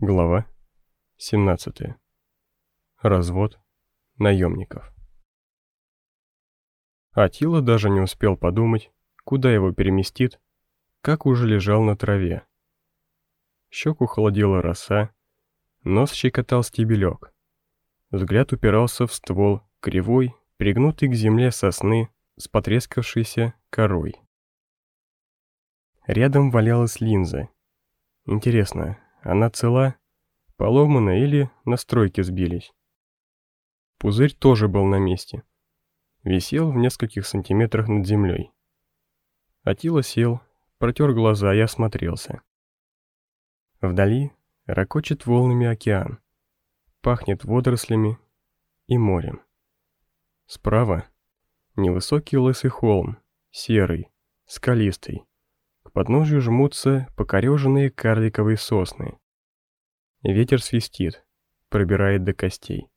Глава 17. Развод наемников. Атила даже не успел подумать, куда его переместит, как уже лежал на траве. Щеку холодила роса, нос щекотал стебелек. Взгляд упирался в ствол кривой, пригнутый к земле сосны с потрескавшейся корой. Рядом валялась линза. Интересно, она цела, поломана или настройки сбились. Пузырь тоже был на месте. Висел в нескольких сантиметрах над землей. Атила сел, протер глаза и осмотрелся. Вдали ракочет волнами океан. Пахнет водорослями и морем. Справа невысокий лысый холм, серый, скалистый. К подножию жмутся покореженные карликовые сосны. Ветер свистит, пробирает до костей.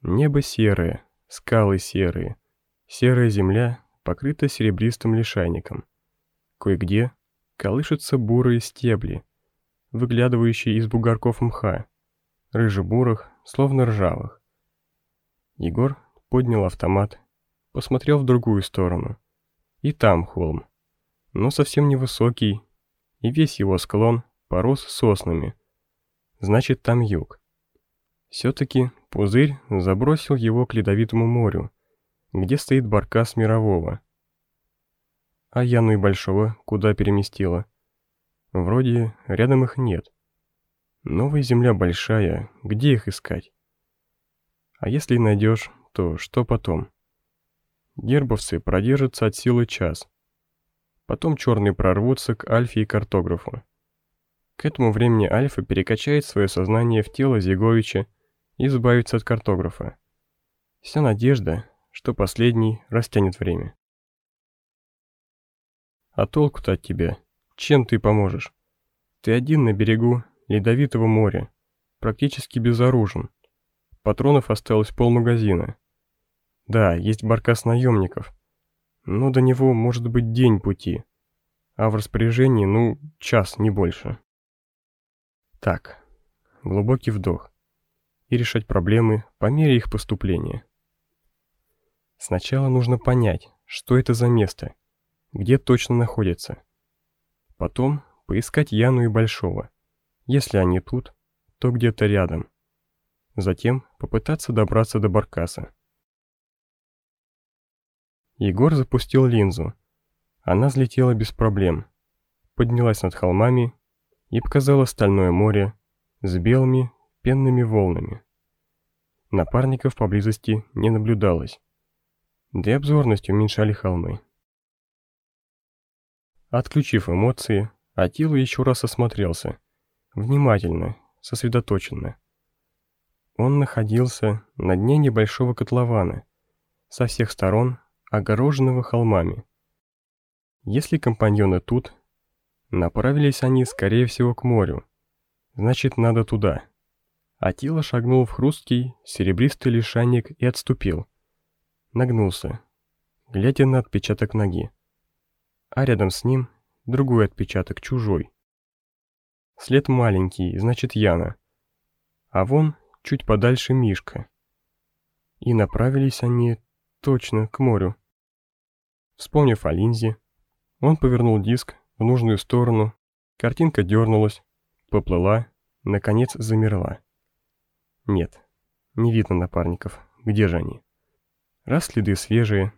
Небо серое, скалы серые, серая земля покрыта серебристым лишайником. Кое-где колышутся бурые стебли, выглядывающие из бугорков мха, рыжебурых, словно ржавых. Егор поднял автомат, посмотрел в другую сторону. И там холм но совсем невысокий, и весь его склон порос соснами. Значит, там юг. Все-таки пузырь забросил его к ледовитому морю, где стоит баркас мирового. А Яну и Большого куда переместила? Вроде рядом их нет. Новая земля большая, где их искать? А если найдешь, то что потом? Гербовцы продержатся от силы час, Потом черные прорвутся к Альфе и картографу. К этому времени Альфа перекачает свое сознание в тело Зиговича и избавится от картографа. Вся надежда, что последний растянет время. А толку-то от тебя? Чем ты поможешь? Ты один на берегу ледовитого моря, практически безоружен. Патронов осталось полмагазина. Да, есть баркас наемников, но до него может быть день пути, а в распоряжении, ну, час, не больше. Так, глубокий вдох и решать проблемы по мере их поступления. Сначала нужно понять, что это за место, где точно находится. Потом поискать Яну и Большого. Если они тут, то где-то рядом. Затем попытаться добраться до Баркаса. Егор запустил линзу. Она взлетела без проблем. Поднялась над холмами и показала стальное море с белыми пенными волнами. Напарников поблизости не наблюдалось. Да и обзорность уменьшали холмы. Отключив эмоции, Атила еще раз осмотрелся. Внимательно, сосредоточенно. Он находился на дне небольшого котлована. Со всех сторон огороженного холмами. Если компаньоны тут, направились они, скорее всего, к морю. Значит, надо туда. Атила шагнул в хрусткий, серебристый лишайник и отступил. Нагнулся, глядя на отпечаток ноги. А рядом с ним другой отпечаток, чужой. След маленький, значит, Яна. А вон, чуть подальше, Мишка. И направились они точно к морю. Вспомнив о линзе, он повернул диск в нужную сторону, картинка дернулась, поплыла, наконец замерла. Нет, не видно напарников, где же они? Раз следы свежие,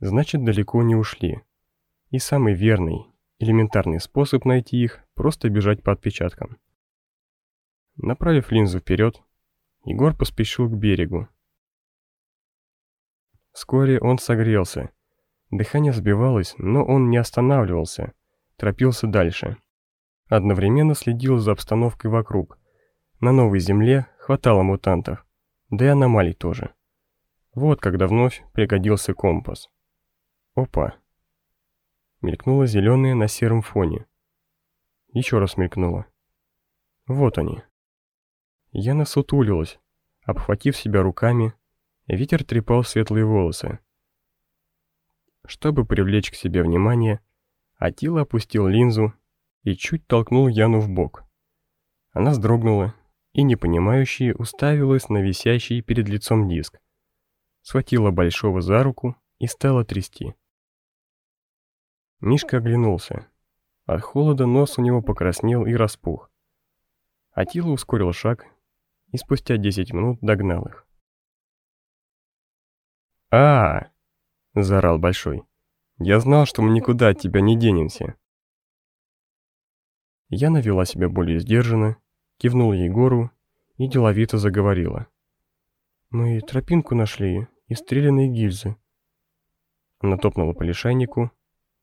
значит далеко не ушли. И самый верный, элементарный способ найти их – просто бежать по отпечаткам. Направив линзу вперед, Егор поспешил к берегу. Вскоре он согрелся Дыхание сбивалось, но он не останавливался, торопился дальше. Одновременно следил за обстановкой вокруг. На новой земле хватало мутантов, да и аномалий тоже. Вот когда вновь пригодился компас. Опа. Мелькнуло зеленое на сером фоне. Еще раз мелькнуло. Вот они. Яна сутулилась, обхватив себя руками, ветер трепал светлые волосы. Чтобы привлечь к себе внимание, Атила опустил линзу и чуть толкнул Яну в бок. Она вздрогнула и, непонимающие, уставилась на висящий перед лицом диск. Схватила Большого за руку и стала трясти. Мишка оглянулся. От холода нос у него покраснел и распух. Атила ускорил шаг и спустя 10 минут догнал их. А, -а, заорал Большой. «Я знал, что мы никуда от тебя не денемся». Я навела себя более сдержанно, кивнула Егору и деловито заговорила. «Мы тропинку нашли и стрелянные гильзы». Она топнула по лишайнику,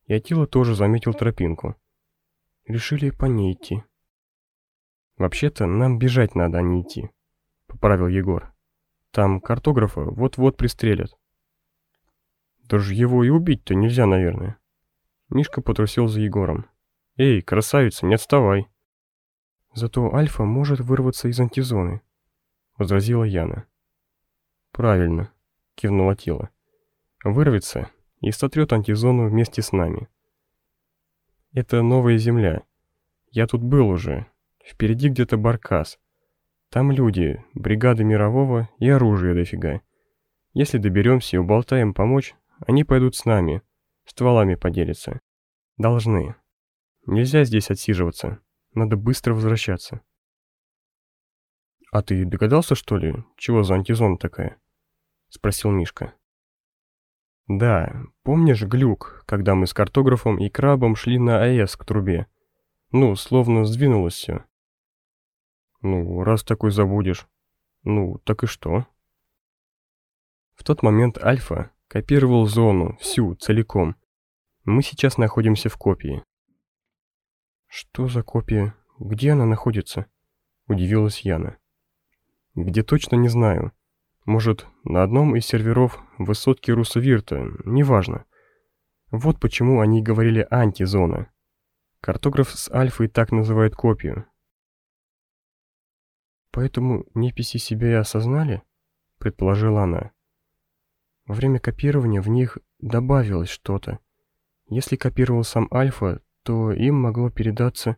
и Атила тоже заметил тропинку. Решили по ней идти. «Вообще-то нам бежать надо, а не идти», — поправил Егор. «Там картографа вот-вот пристрелят». «Даже его и убить-то нельзя, наверное». Мишка потрусил за Егором. «Эй, красавица, не отставай!» «Зато Альфа может вырваться из антизоны», — возразила Яна. «Правильно», — кивнула Тила. «Вырвется и сотрет антизону вместе с нами. Это новая земля. Я тут был уже. Впереди где-то Баркас. Там люди, бригады мирового и оружие дофига. Если доберемся и уболтаем помочь, они пойдут с нами, стволами поделятся. Должны. Нельзя здесь отсиживаться. Надо быстро возвращаться. «А ты догадался, что ли, чего за антизона такая?» — спросил Мишка. Да, помнишь глюк, когда мы с картографом и крабом шли на АЭС к трубе? Ну, словно сдвинулось все. Ну, раз такой забудешь. Ну, так и что? В тот момент Альфа копировал зону, всю, целиком. Мы сейчас находимся в копии. Что за копия? Где она находится? Удивилась Яна. Где точно не знаю. Может, на одном из серверов высотки Русовирта, неважно. Вот почему они говорили «антизона». Картограф с Альфой так называет копию. «Поэтому неписи себя и осознали?» — предположила она. Во время копирования в них добавилось что-то. Если копировал сам Альфа, то им могло передаться,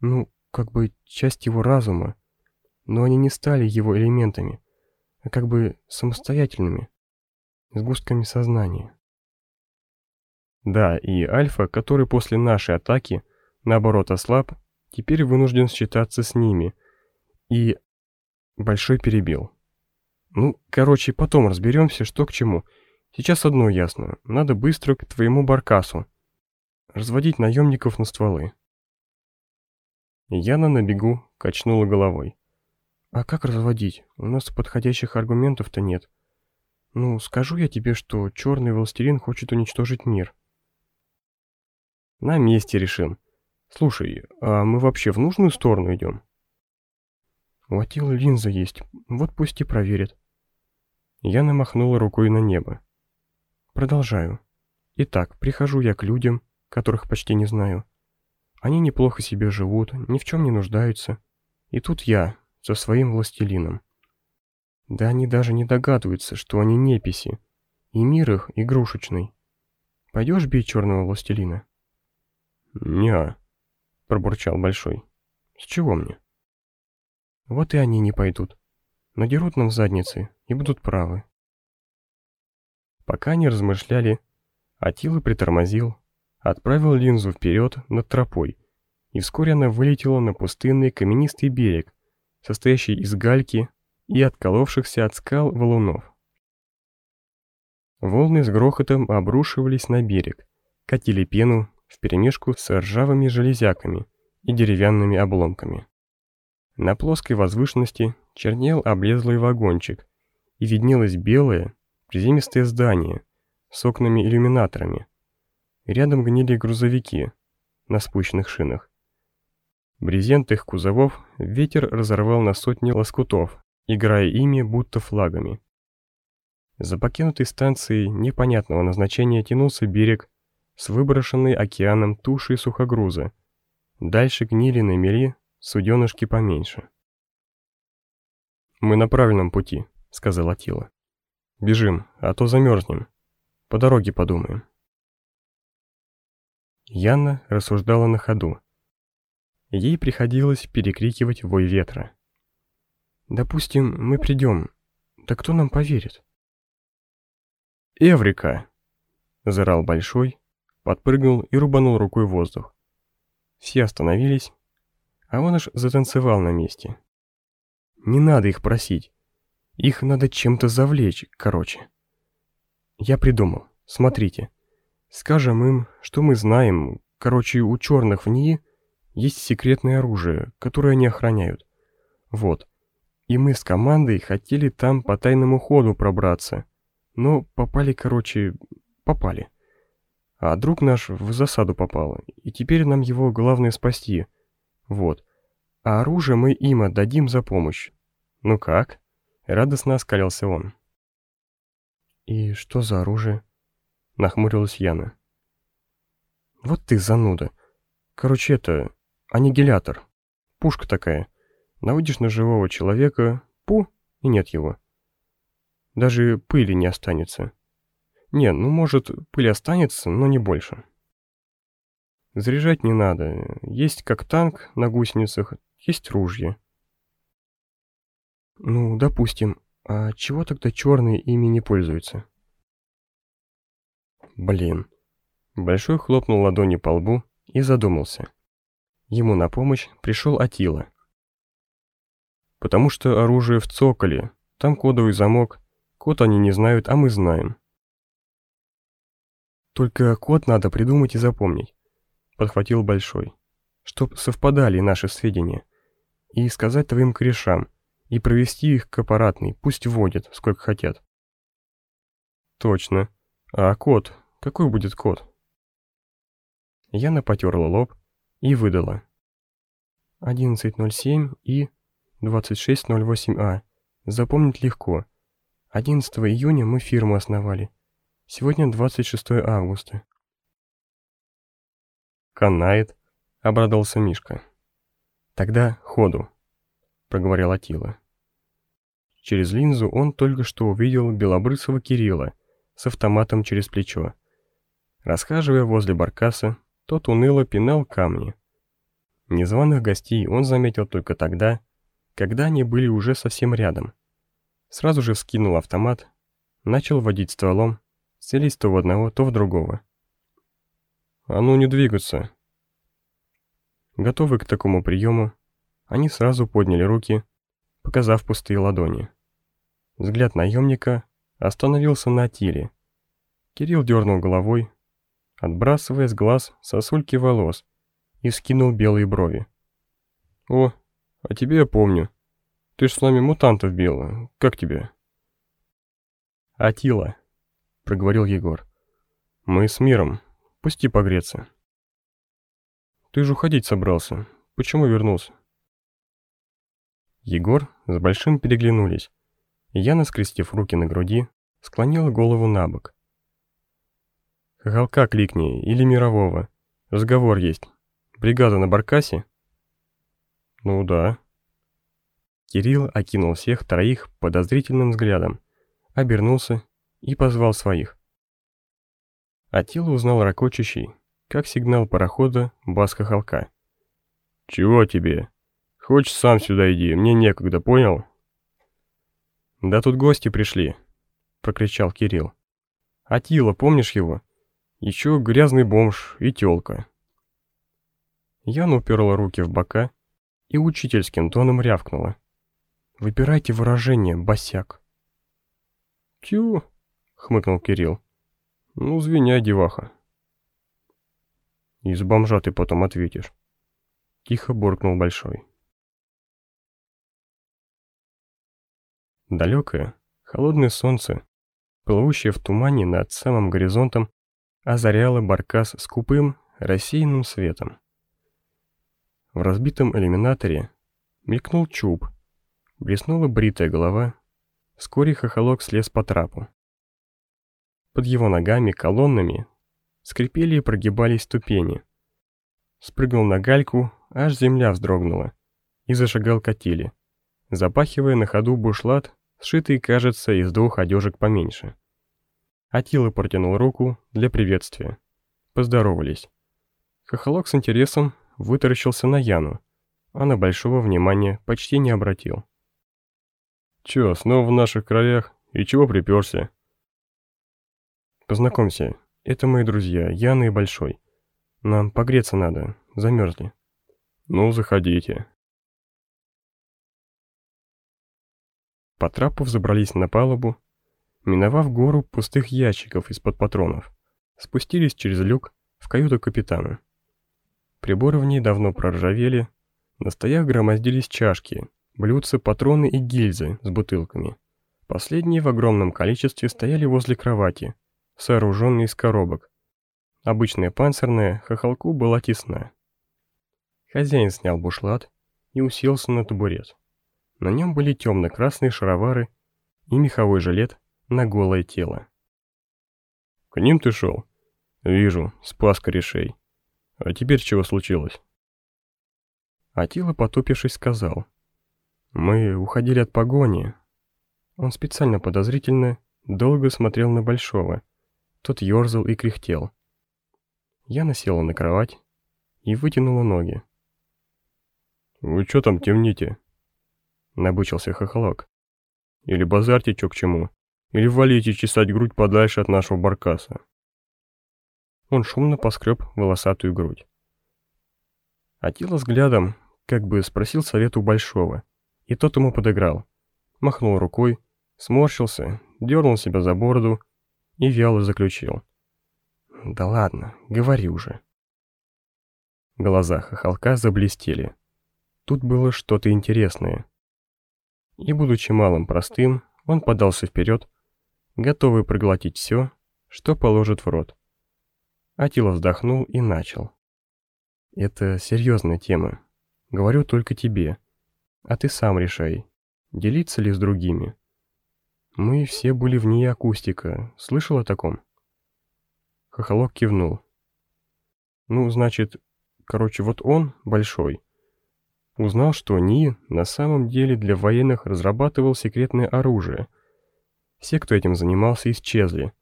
ну, как бы часть его разума, но они не стали его элементами а как бы самостоятельными, сгустками сознания. Да, и Альфа, который после нашей атаки, наоборот, ослаб, теперь вынужден считаться с ними. И... Большой перебил. Ну, короче, потом разберемся, что к чему. Сейчас одно ясно. Надо быстро к твоему баркасу. Разводить наемников на стволы. Яна на бегу качнула головой. А как разводить? У нас подходящих аргументов-то нет. Ну, скажу я тебе, что черный властелин хочет уничтожить мир. На месте решим. Слушай, а мы вообще в нужную сторону идем? У Атилы линза есть, вот пусть и проверит. Я намахнула рукой на небо. Продолжаю. Итак, прихожу я к людям, которых почти не знаю. Они неплохо себе живут, ни в чем не нуждаются. И тут я, со своим властелином. Да они даже не догадываются, что они неписи, и мир их игрушечный. Пойдешь бить черного властелина? «Не-а», пробурчал Большой. «С чего мне?» «Вот и они не пойдут. Надерут нам задницы и будут правы». Пока они размышляли, Атила притормозил, отправил линзу вперед над тропой, и вскоре она вылетела на пустынный каменистый берег, состоящий из гальки и отколовшихся от скал валунов. Волны с грохотом обрушивались на берег, катили пену вперемешку с ржавыми железяками и деревянными обломками. На плоской возвышенности чернел облезлый вагончик, и виднелось белое, приземистое здание с окнами-иллюминаторами. Рядом гнили грузовики на спущенных шинах. Брезент их кузовов ветер разорвал на сотни лоскутов, играя ими будто флагами. За покинутой станцией непонятного назначения тянулся берег с выброшенной океаном тушей сухогруза. Дальше гнили на мели суденышки поменьше. «Мы на правильном пути», — сказал Атила. «Бежим, а то замерзнем. По дороге подумаем». Яна рассуждала на ходу. Ей приходилось перекрикивать вой ветра. «Допустим, мы придем. Да кто нам поверит?» «Эврика!» — зарал Большой, подпрыгнул и рубанул рукой воздух. Все остановились, а он аж затанцевал на месте. «Не надо их просить. Их надо чем-то завлечь, короче. Я придумал. Смотрите. Скажем им, что мы знаем. Короче, у черных в ней есть секретное оружие, которое они охраняют. Вот. И мы с командой хотели там по тайному ходу пробраться. Но попали, короче, попали. А друг наш в засаду попал, и теперь нам его главное спасти. Вот. А оружие мы им отдадим за помощь. Ну как? Радостно оскалился он. «И что за оружие?» Нахмурилась Яна. «Вот ты зануда. Короче, это... Аннигилятор. Пушка такая. Наводишь на живого человека, пу, и нет его. Даже пыли не останется. Не, ну может, пыль останется, но не больше. Заряжать не надо. Есть как танк на гусеницах, есть ружье. Ну, допустим. А чего тогда черные ими не пользуются? Блин. Большой хлопнул ладони по лбу и задумался. Ему на помощь пришел Атила. Потому что оружие в цоколе, там кодовый замок, код они не знают, а мы знаем. Только код надо придумать и запомнить, подхватил Большой, чтоб совпадали наши сведения, и сказать твоим корешам, и провести их к аппаратной, пусть вводят, сколько хотят. Точно. А код? Какой будет код? Яна потерла лоб и выдала. 11.07 и 26.08а. Запомнить легко. 11 июня мы фирму основали. Сегодня 26 августа. «Канает», — обрадовался Мишка. «Тогда ходу», — проговорил Атила. Через линзу он только что увидел белобрысого Кирилла с автоматом через плечо. Расхаживая возле баркаса, тот уныло пинал камни. Незваных гостей он заметил только тогда, когда они были уже совсем рядом. Сразу же скинул автомат, начал водить стволом, целясь то в одного, то в другого. «А ну не двигаться!» Готовы к такому приему, они сразу подняли руки, показав пустые ладони. Взгляд наемника остановился на Тире. Кирилл дернул головой, отбрасывая с глаз сосульки волос, и скинул белые брови. «О, а тебе я помню. Ты ж с нами мутантов била. Как тебе?» «Атила», — проговорил Егор. «Мы с миром. Пусти погреться». «Ты же уходить собрался. Почему вернулся?» Егор с Большим переглянулись. Яна, скрестив руки на груди, склонила голову на бок. «Галка кликни, или мирового. Разговор есть. Бригада на Баркасе?» «Ну да». Кирилл окинул всех троих подозрительным взглядом, обернулся и позвал своих. Атила узнал ракочущий, как сигнал парохода Баска Халка. «Чего тебе?» Хочешь, сам сюда иди, мне некогда, понял?» «Да тут гости пришли», — прокричал Кирилл. «Атила, помнишь его? Еще грязный бомж и тёлка». Яна уперла руки в бока и учительским тоном рявкнула. «Выбирайте выражение, босяк». «Тю», — хмыкнул Кирилл. «Ну, звеняй, деваха». «Из бомжа ты потом ответишь», — тихо буркнул Большой. Далекое, холодное солнце, плывущее в тумане над самым горизонтом, озаряло баркас скупым, рассеянным светом. В разбитом иллюминаторе мелькнул чуб, блеснула бритая голова, вскоре хохолок слез по трапу. Под его ногами колоннами скрипели и прогибались ступени. Спрыгнул на гальку, аж земля вздрогнула, и зашагал катили, запахивая на ходу бушлат сшитый, кажется, из двух одежек поменьше. Атила протянул руку для приветствия. Поздоровались. Хохолок с интересом вытаращился на Яну, а на Большого внимания почти не обратил. «Чё, снова в наших краях? И чего приперся?» «Познакомься, это мои друзья, Яна и Большой. Нам погреться надо, замерзли». «Ну, заходите». По трапу взобрались на палубу, миновав гору пустых ящиков из-под патронов, спустились через люк в каюту капитана. Приборы в ней давно проржавели, на стоях громоздились чашки, блюдца, патроны и гильзы с бутылками. Последние в огромном количестве стояли возле кровати, сооруженные из коробок. Обычная панцирная хохолку была тесна. Хозяин снял бушлат и уселся на табурет. На нем были темно-красные шаровары и меховой жилет на голое тело. «К ним ты шел?» «Вижу, спас корешей. А теперь чего случилось?» Атила, потупившись, сказал. «Мы уходили от погони». Он специально подозрительно долго смотрел на Большого. Тот ерзал и кряхтел. Я насела на кровать и вытянула ноги. «Вы что там темните?» Набычился хохолок. «Или базарьте чё к чему, или валите чесать грудь подальше от нашего баркаса». Он шумно поскреб волосатую грудь. Атила взглядом как бы спросил совет у Большого, и тот ему подыграл. Махнул рукой, сморщился, дернул себя за бороду и вяло заключил. «Да ладно, говори уже». Глаза хохолка заблестели. Тут было что-то интересное. И, будучи малым простым, он подался вперед, готовый проглотить все, что положит в рот. Атила вздохнул и начал. «Это серьезная тема. Говорю только тебе. А ты сам решай, делиться ли с другими. Мы все были в ней акустика. Слышал о таком?» Хохолок кивнул. «Ну, значит, короче, вот он, большой, узнал, что НИИ на самом деле для военных разрабатывал секретное оружие. Все, кто этим занимался, исчезли.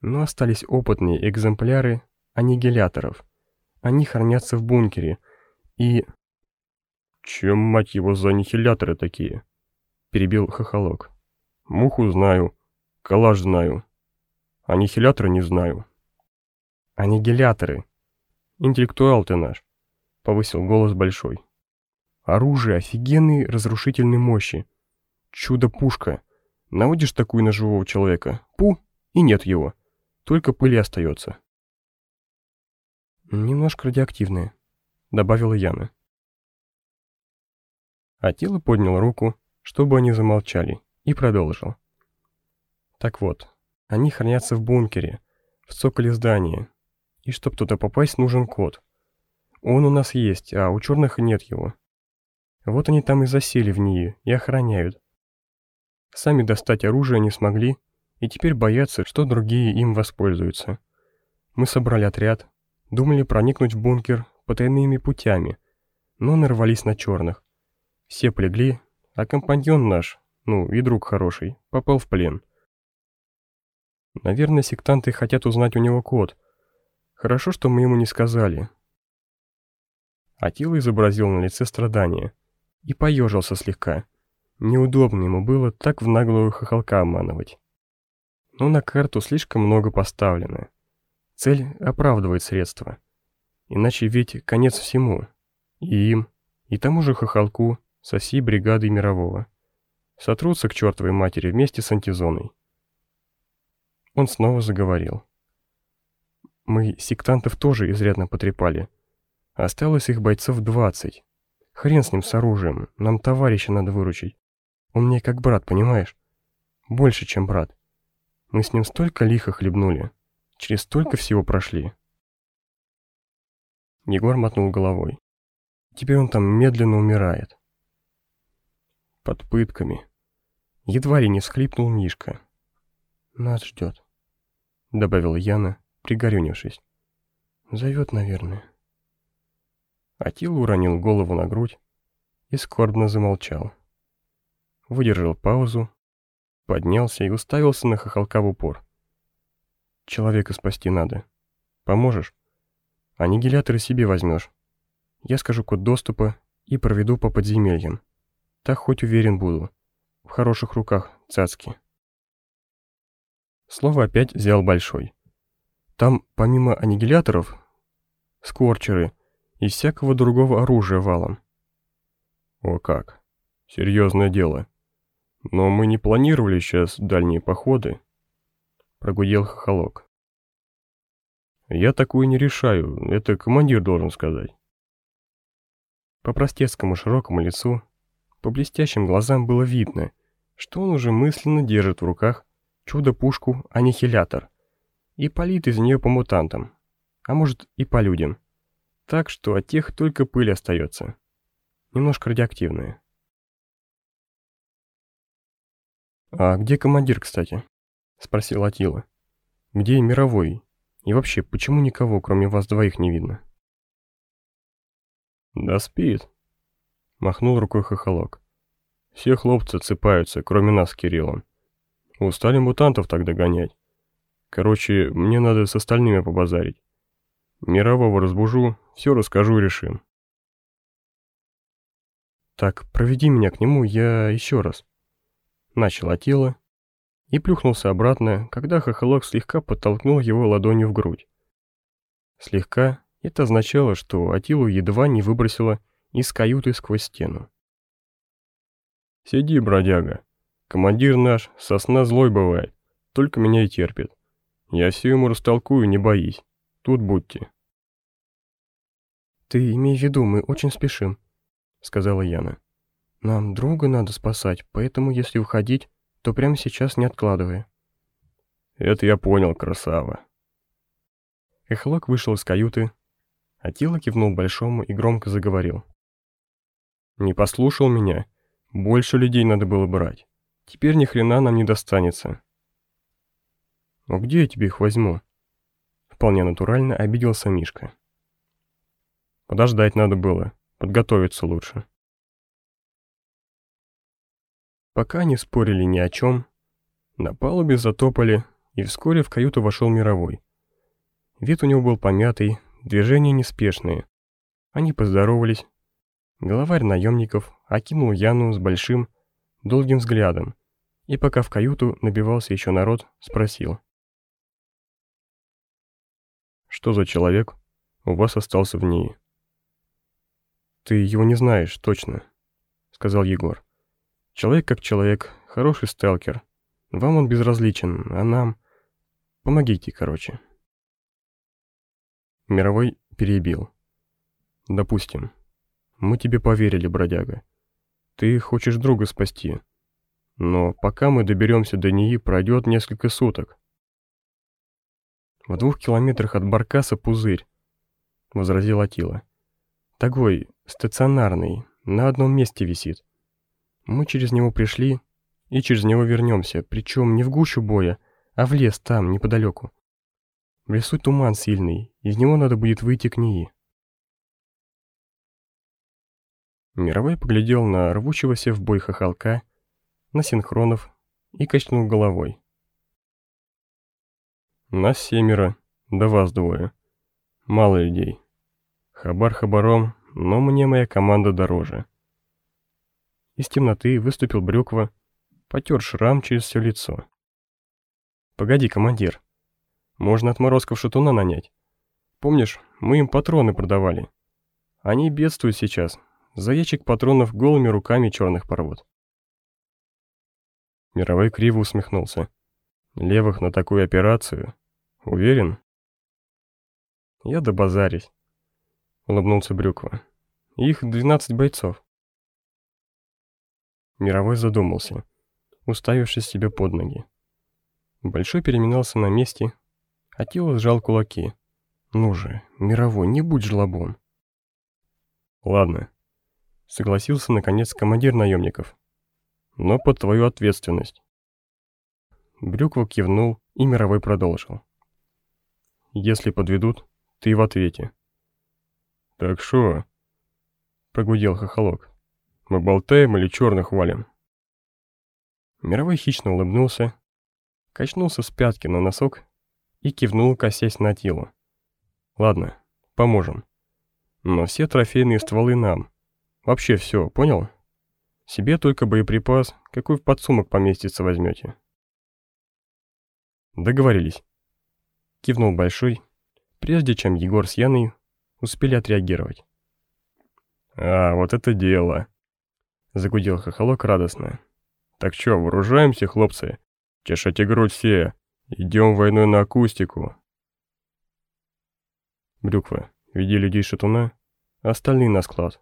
Но остались опытные экземпляры аннигиляторов. Они хранятся в бункере. И... «Чем, мать его, за аннигиляторы такие?» Перебил хохолок. «Муху знаю, калаш знаю. Аннигиляторы не знаю». «Аннигиляторы. Интеллектуал ты наш», — повысил голос Большой. Оружие офигенной разрушительной мощи. Чудо-пушка. Наводишь такую на живого человека, пу, и нет его. Только пыли остается. Немножко радиоактивные, добавила Яна. Атила поднял руку, чтобы они замолчали, и продолжил. Так вот, они хранятся в бункере, в цоколе здания, и чтоб туда попасть, нужен код. Он у нас есть, а у черных нет его. Вот они там и засели в нее и охраняют. Сами достать оружие не смогли, и теперь боятся, что другие им воспользуются. Мы собрали отряд, думали проникнуть в бункер потайными путями, но нарвались на черных. Все полегли, а компаньон наш, ну и друг хороший, попал в плен. Наверное, сектанты хотят узнать у него код. Хорошо, что мы ему не сказали. Атила изобразил на лице страдания и поежился слегка. Неудобно ему было так в наглую хохолка обманывать. Но на карту слишком много поставлено. Цель оправдывает средства. Иначе ведь конец всему. И им, и тому же хохолку со всей бригадой мирового. Сотрутся к чертовой матери вместе с антизоной. Он снова заговорил. Мы сектантов тоже изрядно потрепали. Осталось их бойцов двадцать. Хрен с ним с оружием, нам товарища надо выручить. Он мне как брат, понимаешь? Больше, чем брат. Мы с ним столько лихо хлебнули, через столько всего прошли. Егор мотнул головой. Теперь он там медленно умирает. Под пытками. Едва ли не всхлипнул Мишка. Нас ждет, добавила Яна, пригорюнившись. Зовет, наверное. Атил уронил голову на грудь и скорбно замолчал. Выдержал паузу, поднялся и уставился на хохолка в упор. «Человека спасти надо. Поможешь? Аннигиляторы себе возьмешь. Я скажу код доступа и проведу по подземельям. Так хоть уверен буду. В хороших руках цацки. Слово опять взял Большой. Там, помимо аннигиляторов, скорчеры и всякого другого оружия валом. О как, серьезное дело. Но мы не планировали сейчас дальние походы. Прогудел хохолок. Я такую не решаю, это командир должен сказать. По простецкому широкому лицу, по блестящим глазам было видно, что он уже мысленно держит в руках чудо-пушку-аннихилятор и палит из нее по мутантам, а может и по людям. Так что от тех только пыль остается. Немножко радиоактивная. «А где командир, кстати?» — спросил Атила. «Где мировой? И вообще, почему никого, кроме вас двоих, не видно?» «Да спит», — махнул рукой хохолок. «Все хлопцы цепаются, кроме нас с Кириллом. Устали мутантов тогда гонять. Короче, мне надо с остальными побазарить. Мирового разбужу, все расскажу и решим. Так, проведи меня к нему, я еще раз. Начал Атила и плюхнулся обратно, когда хохолок слегка подтолкнул его ладонью в грудь. Слегка это означало, что Атилу едва не выбросило из каюты сквозь стену. «Сиди, бродяга. Командир наш сосна злой бывает, только меня и терпит. Я все ему растолкую, не боись. Тут будьте». «Ты имей в виду, мы очень спешим», — сказала Яна. «Нам друга надо спасать, поэтому если уходить, то прямо сейчас не откладывая». «Это я понял, красава». Эхлок вышел из каюты, а Тила кивнул Большому и громко заговорил. «Не послушал меня. Больше людей надо было брать. Теперь ни хрена нам не достанется». «А где я тебе их возьму?» Вполне натурально обиделся Мишка. Подождать надо было, подготовиться лучше. Пока не спорили ни о чем, на палубе затопали, и вскоре в каюту вошел Мировой. Вид у него был помятый, движения неспешные. Они поздоровались. Главарь наемников окинул Яну с большим, долгим взглядом, и пока в каюту набивался еще народ, спросил. «Что за человек у вас остался в ней?» «Ты его не знаешь, точно», — сказал Егор. «Человек как человек, хороший сталкер. Вам он безразличен, а нам... Помогите, короче». Мировой перебил. «Допустим. Мы тебе поверили, бродяга. Ты хочешь друга спасти. Но пока мы доберемся до нее, пройдет несколько суток». «В двух километрах от Баркаса пузырь», — возразил Атила. Такой, стационарный, на одном месте висит. Мы через него пришли и через него вернемся, причем не в гущу боя, а в лес там, неподалеку. В лесу туман сильный, из него надо будет выйти к ней. Мировой поглядел на рвущегося в бой хохолка, на синхронов и качнул головой. Нас семеро, да вас двое. Мало людей. Хабар хабаром, но мне моя команда дороже. Из темноты выступил Брюква, потер шрам через все лицо. «Погоди, командир. Можно отморозков шатуна нанять. Помнишь, мы им патроны продавали. Они бедствуют сейчас. За ящик патронов голыми руками черных порвут». Мировой криво усмехнулся. «Левых на такую операцию? Уверен?» «Я добазарюсь. — улыбнулся Брюква. «Их двенадцать бойцов». Мировой задумался, уставившись себе под ноги. Большой переминался на месте, а тело сжал кулаки. «Ну же, Мировой, не будь жлобом». «Ладно», — согласился наконец командир наемников. «Но под твою ответственность». Брюква кивнул, и Мировой продолжил. «Если подведут, ты в ответе. «Так что?» — прогудел хохолок. «Мы болтаем или черных валим?» Мировой хищно улыбнулся, качнулся с пятки на носок и кивнул, косясь на тело. «Ладно, поможем. Но все трофейные стволы нам. Вообще все, понял? Себе только боеприпас, какой в подсумок поместится возьмете. Договорились. Кивнул Большой, прежде чем Егор с Яной успели отреагировать. «А, вот это дело!» Загудел хохолок радостно. «Так что, вооружаемся, хлопцы? Чешите грудь все! Идем войной на акустику!» Брюква, веди людей шатуна, остальные на склад.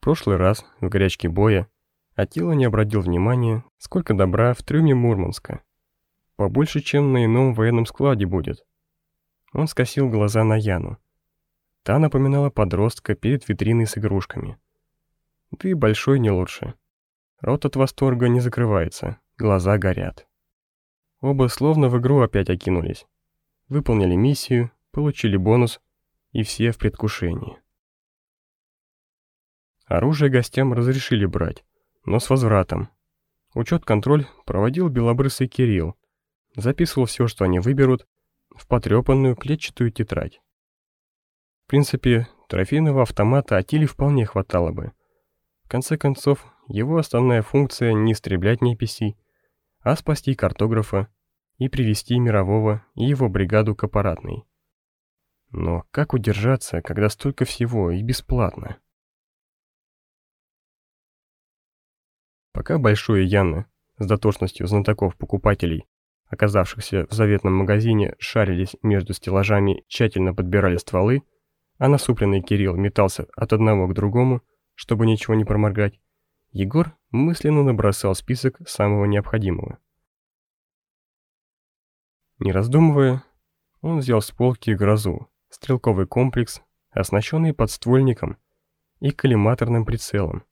В прошлый раз, в горячке боя, Атила не обратил внимания, сколько добра в трюме Мурманска. Побольше, чем на ином военном складе будет. Он скосил глаза на Яну. Та напоминала подростка перед витриной с игрушками. Да большой не лучше. Рот от восторга не закрывается, глаза горят. Оба словно в игру опять окинулись. Выполнили миссию, получили бонус, и все в предвкушении. Оружие гостям разрешили брать, но с возвратом. Учет-контроль проводил белобрысый Кирилл, записывал все, что они выберут, в потрепанную клетчатую тетрадь. В принципе, трофейного автомата Атиле вполне хватало бы. В конце концов, его основная функция не истреблять NPC, а спасти картографа и привести мирового и его бригаду к аппаратной. Но как удержаться, когда столько всего и бесплатно? Пока Большой и Яна с дотошностью знатоков-покупателей оказавшихся в заветном магазине, шарились между стеллажами, тщательно подбирали стволы, а насупленный Кирилл метался от одного к другому, чтобы ничего не проморгать, Егор мысленно набросал список самого необходимого. Не раздумывая, он взял с полки грозу, стрелковый комплекс, оснащенный подствольником и коллиматорным прицелом.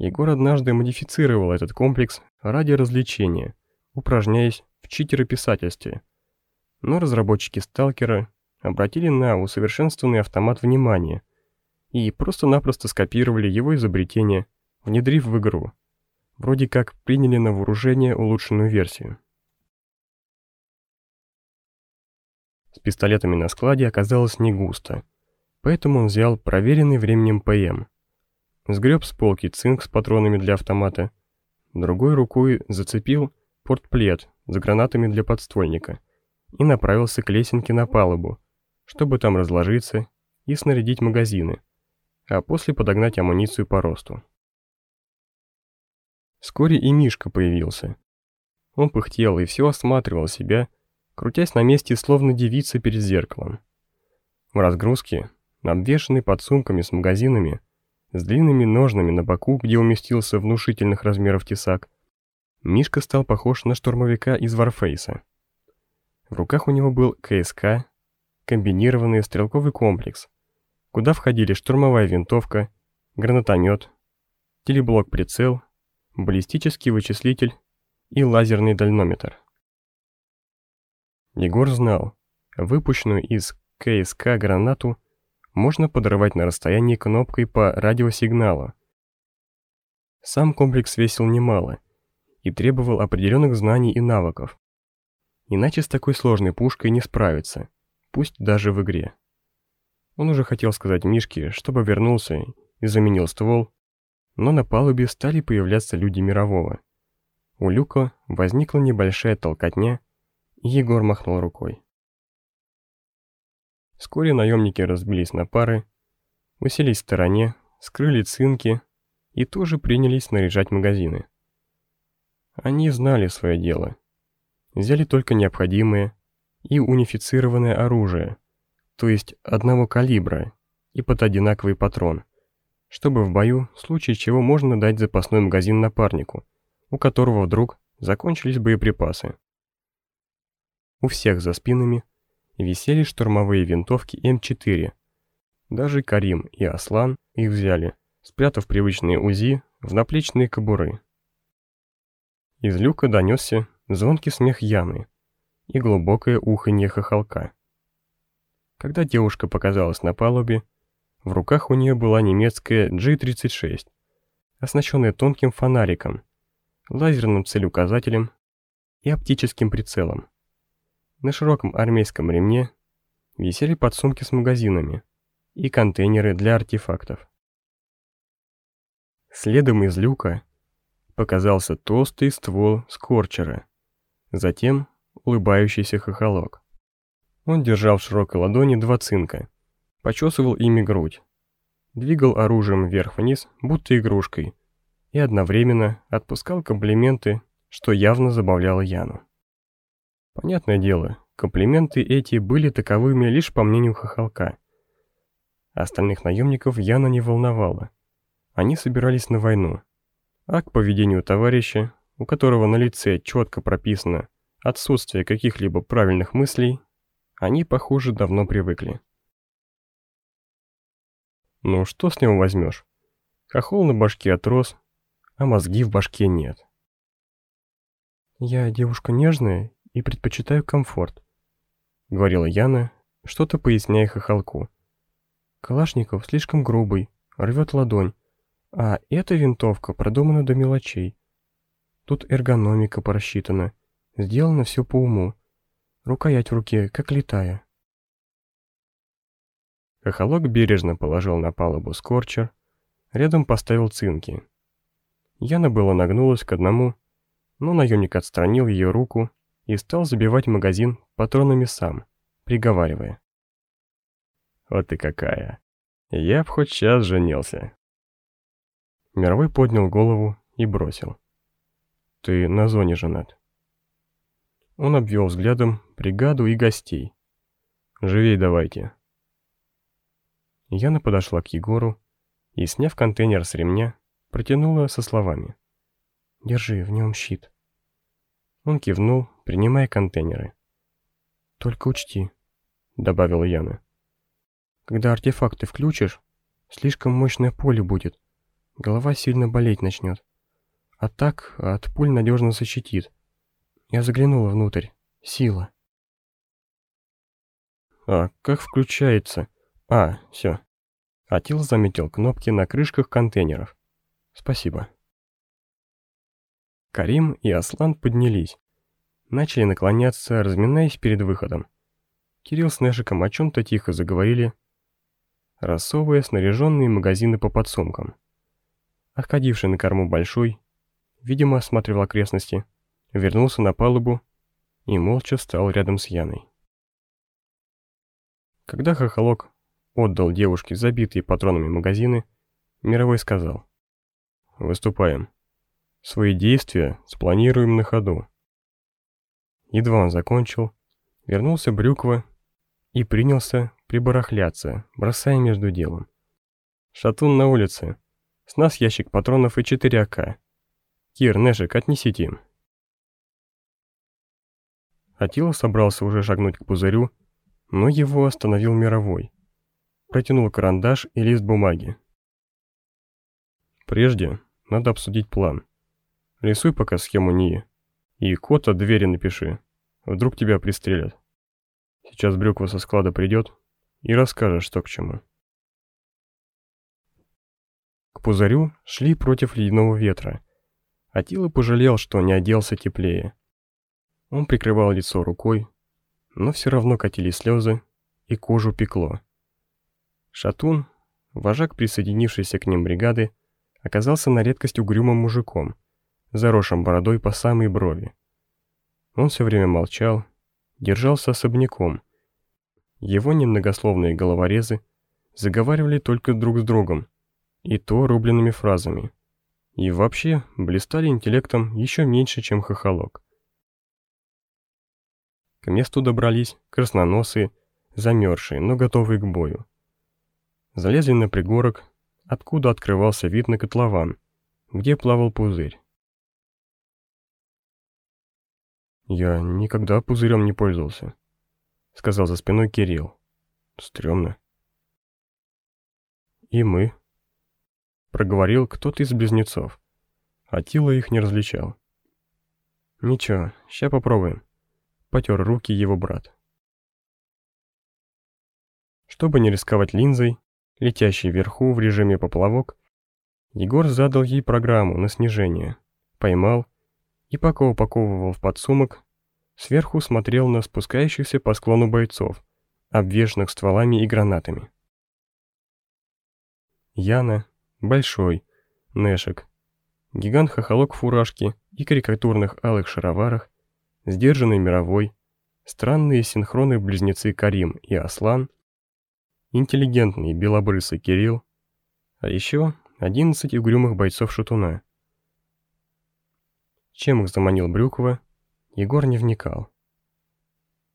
Егор однажды модифицировал этот комплекс ради развлечения, упражняясь в читерописательстве. Но разработчики «Сталкера» обратили на усовершенствованный автомат внимание и просто-напросто скопировали его изобретение, внедрив в игру. Вроде как приняли на вооружение улучшенную версию. С пистолетами на складе оказалось не густо, поэтому он взял проверенный временем ПМ. Сгреб с полки цинк с патронами для автомата, другой рукой зацепил портплет с гранатами для подствольника и направился к лесенке на палубу, чтобы там разложиться и снарядить магазины, а после подогнать амуницию по росту. Вскоре и Мишка появился. Он пыхтел и все осматривал себя, крутясь на месте, словно девица перед зеркалом. В разгрузке, обвешанный под сумками с магазинами, с длинными ножнами на боку, где уместился внушительных размеров тесак, Мишка стал похож на штурмовика из Варфейса. В руках у него был КСК, комбинированный стрелковый комплекс, куда входили штурмовая винтовка, гранатомет, телеблок-прицел, баллистический вычислитель и лазерный дальнометр. Егор знал, выпущенную из КСК гранату можно подрывать на расстоянии кнопкой по радиосигналу. Сам комплекс весил немало — и требовал определенных знаний и навыков. Иначе с такой сложной пушкой не справиться, пусть даже в игре. Он уже хотел сказать Мишке, чтобы вернулся и заменил ствол, но на палубе стали появляться люди мирового. У люка возникла небольшая толкотня, и Егор махнул рукой. Вскоре наемники разбились на пары, уселись в стороне, скрыли цинки и тоже принялись снаряжать магазины. Они знали свое дело. Взяли только необходимое и унифицированное оружие, то есть одного калибра и под одинаковый патрон, чтобы в бою, в случае чего можно дать запасной магазин напарнику, у которого вдруг закончились боеприпасы. У всех за спинами висели штурмовые винтовки М4. Даже Карим и Аслан их взяли, спрятав привычные УЗИ в наплечные кобуры. Из люка донесся звонкий смех Яны и глубокое уханье хохолка. Когда девушка показалась на палубе, в руках у нее была немецкая G-36, оснащенная тонким фонариком, лазерным целеуказателем и оптическим прицелом. На широком армейском ремне висели подсумки с магазинами и контейнеры для артефактов. Следом из люка показался толстый ствол скорчера, затем улыбающийся хохолок. Он держал в широкой ладони два цинка, почесывал ими грудь, двигал оружием вверх-вниз, будто игрушкой, и одновременно отпускал комплименты, что явно забавляло Яну. Понятное дело, комплименты эти были таковыми лишь по мнению хохолка. Остальных наемников Яна не волновало. Они собирались на войну, а к поведению товарища, у которого на лице четко прописано отсутствие каких-либо правильных мыслей, они, похоже, давно привыкли. Ну что с него возьмешь? Хохол на башке отрос, а мозги в башке нет. «Я девушка нежная и предпочитаю комфорт», — говорила Яна, что-то поясняя хохолку. «Калашников слишком грубый, рвет ладонь, а эта винтовка продумана до мелочей. Тут эргономика просчитана, сделано все по уму. Рукоять в руке, как летая. Хохолок бережно положил на палубу скорчер, рядом поставил цинки. Яна было нагнулась к одному, но наемник отстранил ее руку и стал забивать магазин патронами сам, приговаривая. «Вот ты какая! Я б хоть сейчас женился!» Мировой поднял голову и бросил. «Ты на зоне женат». Он обвел взглядом бригаду и гостей. «Живей давайте». Яна подошла к Егору и, сняв контейнер с ремня, протянула со словами. «Держи, в нем щит». Он кивнул, принимая контейнеры. «Только учти», — добавила Яна. «Когда артефакты включишь, слишком мощное поле будет, голова сильно болеть начнет. А так от пуль надежно защитит. Я заглянула внутрь. Сила. А, как включается? А, все. Атил заметил кнопки на крышках контейнеров. Спасибо. Карим и Аслан поднялись. Начали наклоняться, разминаясь перед выходом. Кирилл с Нэшиком о чем-то тихо заговорили, рассовывая снаряженные магазины по подсумкам. Отходивший на корму большой, видимо, осматривал окрестности, вернулся на палубу и молча встал рядом с Яной. Когда хохолок отдал девушке забитые патронами магазины, Мировой сказал «Выступаем. Свои действия спланируем на ходу». Едва он закончил, вернулся Брюква и принялся прибарахляться, бросая между делом. «Шатун на улице», с нас ящик патронов и 4 АК. Кир, Нешик, отнесите им. Атила собрался уже шагнуть к пузырю, но его остановил Мировой. Протянул карандаш и лист бумаги. Прежде надо обсудить план. Рисуй пока схему НИИ. И от двери напиши. Вдруг тебя пристрелят. Сейчас Брюква со склада придет и расскажет, что к чему. К пузырю шли против ледяного ветра. Атила пожалел, что не оделся теплее. Он прикрывал лицо рукой, но все равно катили слезы, и кожу пекло. Шатун, вожак присоединившейся к ним бригады, оказался на редкость угрюмым мужиком, заросшим бородой по самой брови. Он все время молчал, держался особняком. Его немногословные головорезы заговаривали только друг с другом, и то рубленными фразами. И вообще, блистали интеллектом еще меньше, чем хохолок. К месту добрались красноносые, замерзшие, но готовые к бою. Залезли на пригорок, откуда открывался вид на котлован, где плавал пузырь. «Я никогда пузырем не пользовался», — сказал за спиной Кирилл. «Стремно». «И мы», проговорил кто-то из близнецов. Атила их не различал. «Ничего, ща попробуем», — потер руки его брат. Чтобы не рисковать линзой, летящей вверху в режиме поплавок, Егор задал ей программу на снижение, поймал и пока упаковывал в подсумок, сверху смотрел на спускающихся по склону бойцов обвешанных стволами и гранатами. Яна, Большой, Нэшек, гигант-хохолок в фуражке и карикатурных алых шароварах, сдержанный мировой, странные синхроны близнецы Карим и Аслан, интеллигентный белобрысый Кирилл, а еще 11 угрюмых бойцов Шатуна. Чем их заманил Брюкова, Егор не вникал.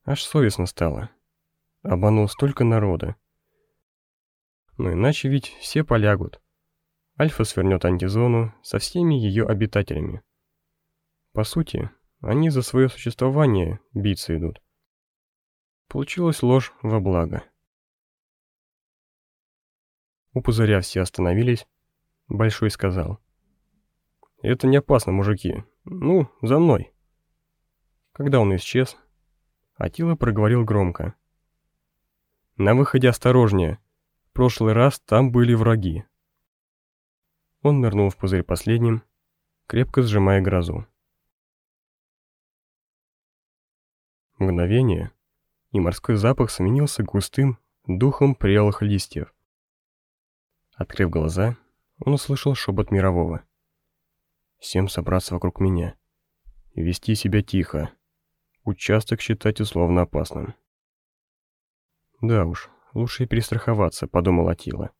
Аж совестно стало. Обманул столько народа. Но иначе ведь все полягут. Альфа свернет антизону со всеми ее обитателями. По сути, они за свое существование биться идут. Получилась ложь во благо. У пузыря все остановились. Большой сказал. «Это не опасно, мужики. Ну, за мной». Когда он исчез, Атила проговорил громко. «На выходе осторожнее. В прошлый раз там были враги». Он нырнул в пузырь последним, крепко сжимая грозу. Мгновение, и морской запах сменился густым духом прелых листьев. Открыв глаза, он услышал шепот мирового. «Всем собраться вокруг меня. Вести себя тихо. Участок считать условно опасным». «Да уж, лучше перестраховаться», — подумал Атила.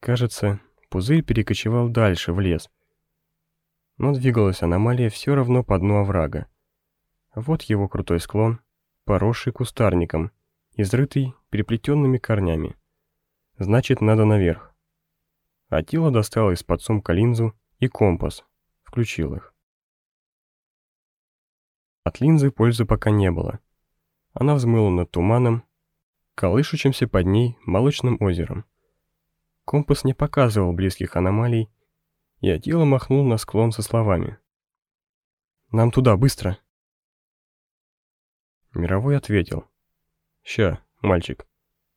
Кажется, пузырь перекочевал дальше, в лес. Но двигалась аномалия все равно по дну оврага. Вот его крутой склон, поросший кустарником, изрытый переплетенными корнями. Значит, надо наверх. Атила достал из-под сумка линзу и компас, включил их. От линзы пользы пока не было. Она взмыла над туманом, колышущимся под ней молочным озером. Компас не показывал близких аномалий, и Атила махнул на склон со словами. «Нам туда, быстро!» Мировой ответил. «Ща, мальчик,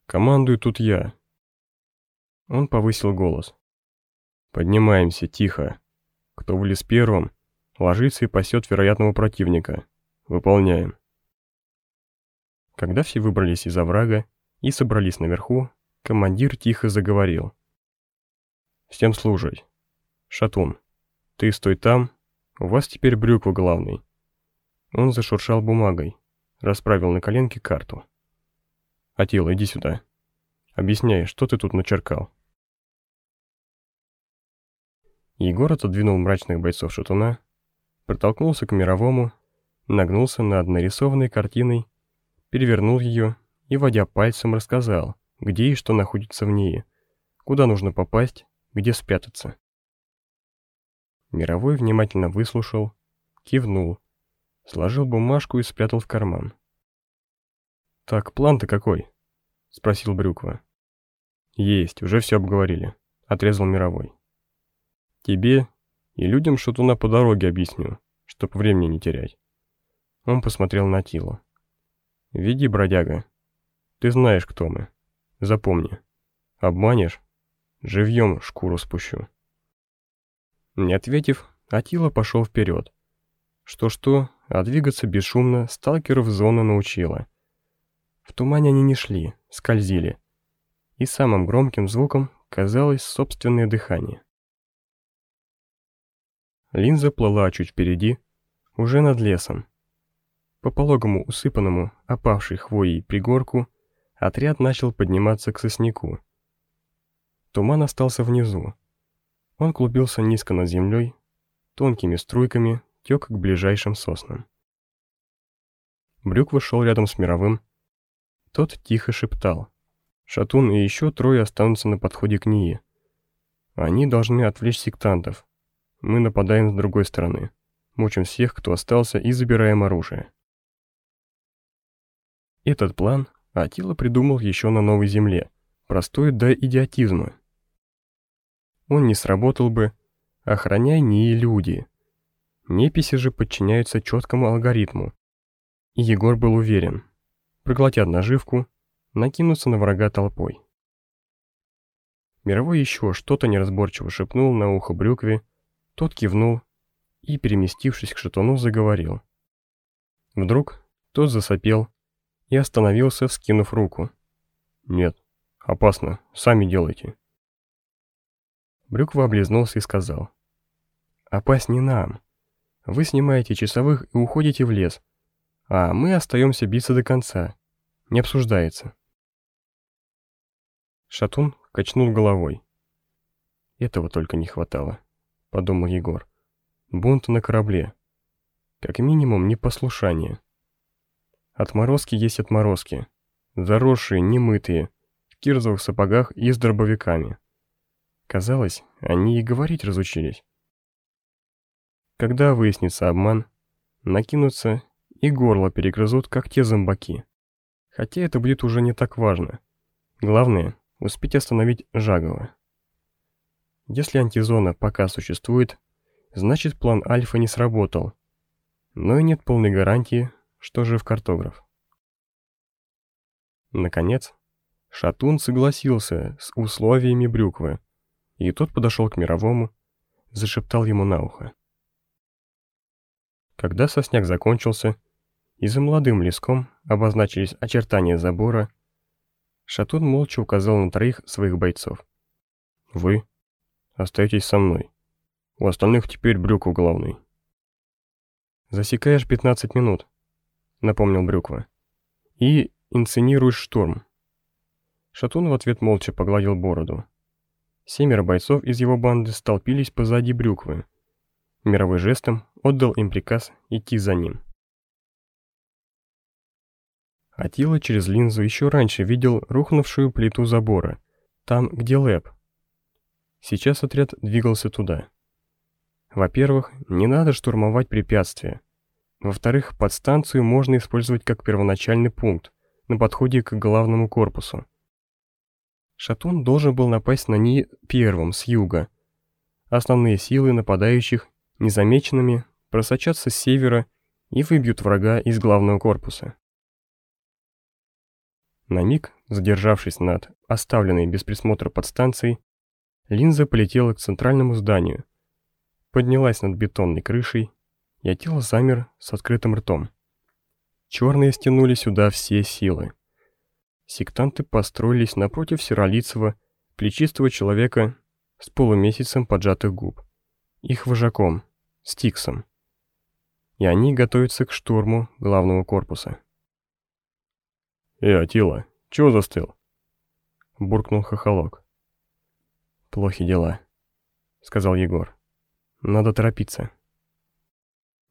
командую тут я». Он повысил голос. «Поднимаемся, тихо. Кто влез первым, ложится и пасет вероятного противника. Выполняем». Когда все выбрались из оврага и собрались наверху, командир тихо заговорил. «Всем служить. Шатун, ты стой там, у вас теперь брюква главный». Он зашуршал бумагой, Расправил на коленке карту. «Атила, иди сюда. Объясняй, что ты тут начеркал?» Егор отодвинул мрачных бойцов шатуна, протолкнулся к мировому, нагнулся над нарисованной картиной, перевернул ее и, водя пальцем, рассказал, где и что находится в ней, куда нужно попасть, где спрятаться. Мировой внимательно выслушал, кивнул, Сложил бумажку и спрятал в карман. «Так, план-то какой?» — спросил Брюква. «Есть, уже все обговорили», — отрезал Мировой. «Тебе и людям шатуна по дороге объясню, чтоб времени не терять». Он посмотрел на Тилу. «Веди, бродяга. Ты знаешь, кто мы. Запомни. Обманешь — живьем шкуру спущу». Не ответив, Атила пошел вперед. Что-что, а двигаться бесшумно сталкеров зона научила. В тумане они не шли, скользили. И самым громким звуком казалось собственное дыхание. Линза плыла чуть впереди, уже над лесом. По пологому усыпанному, опавшей хвоей пригорку, отряд начал подниматься к сосняку. Туман остался внизу. Он клубился низко над землей, тонкими струйками тек к ближайшим соснам. Брюк вышел рядом с Мировым. Тот тихо шептал. Шатун и еще трое останутся на подходе к НИИ. Они должны отвлечь сектантов. Мы нападаем с другой стороны. Мучим всех, кто остался, и забираем оружие. Этот план Атила придумал еще на Новой Земле, простой до идиотизма. Он не сработал бы, охраняй НИИ люди. Неписи же подчиняются четкому алгоритму. И Егор был уверен. Проглотят наживку, накинутся на врага толпой. Мировой еще что-то неразборчиво шепнул на ухо Брюкве, тот кивнул и, переместившись к шатуну, заговорил. Вдруг тот засопел и остановился, вскинув руку. «Нет, опасно, сами делайте». Брюква облизнулся и сказал. «Опаснее нам. Вы снимаете часовых и уходите в лес, а мы остаемся биться до конца. Не обсуждается». Шатун качнул головой. «Этого только не хватало», — подумал Егор. «Бунт на корабле. Как минимум непослушание. Отморозки есть отморозки. Заросшие, немытые, в кирзовых сапогах и с дробовиками. Казалось, они и говорить разучились. Когда выяснится обман, накинутся и горло перегрызут, как те зомбаки. Хотя это будет уже не так важно. Главное — успеть остановить Жагова. Если антизона пока существует, значит план Альфа не сработал. Но и нет полной гарантии, что жив картограф. Наконец, Шатун согласился с условиями Брюквы, и тот подошел к мировому, зашептал ему на ухо. Когда сосняк закончился, и за молодым леском обозначились очертания забора, Шатун молча указал на троих своих бойцов. «Вы остаетесь со мной. У остальных теперь брюк главный». «Засекаешь 15 минут», — напомнил Брюква. «И инсценируешь штурм». Шатун в ответ молча погладил бороду. Семеро бойцов из его банды столпились позади Брюквы. Мировой жестом отдал им приказ идти за ним. Атила через линзу еще раньше видел рухнувшую плиту забора, там, где Лэб. Сейчас отряд двигался туда. Во-первых, не надо штурмовать препятствия. Во-вторых, подстанцию можно использовать как первоначальный пункт на подходе к главному корпусу. Шатун должен был напасть на ней первым, с юга. Основные силы нападающих, незамеченными, просочатся с севера и выбьют врага из главного корпуса. На миг, задержавшись над оставленной без присмотра подстанцией, линза полетела к центральному зданию, поднялась над бетонной крышей я тело замер с открытым ртом. Черные стянули сюда все силы. Сектанты построились напротив серолицего, плечистого человека с полумесяцем поджатых губ. Их вожаком, Стиксом. И они готовятся к штурму главного корпуса. «Э, Атила, чего застыл?» Буркнул хохолок. «Плохи дела», — сказал Егор. «Надо торопиться».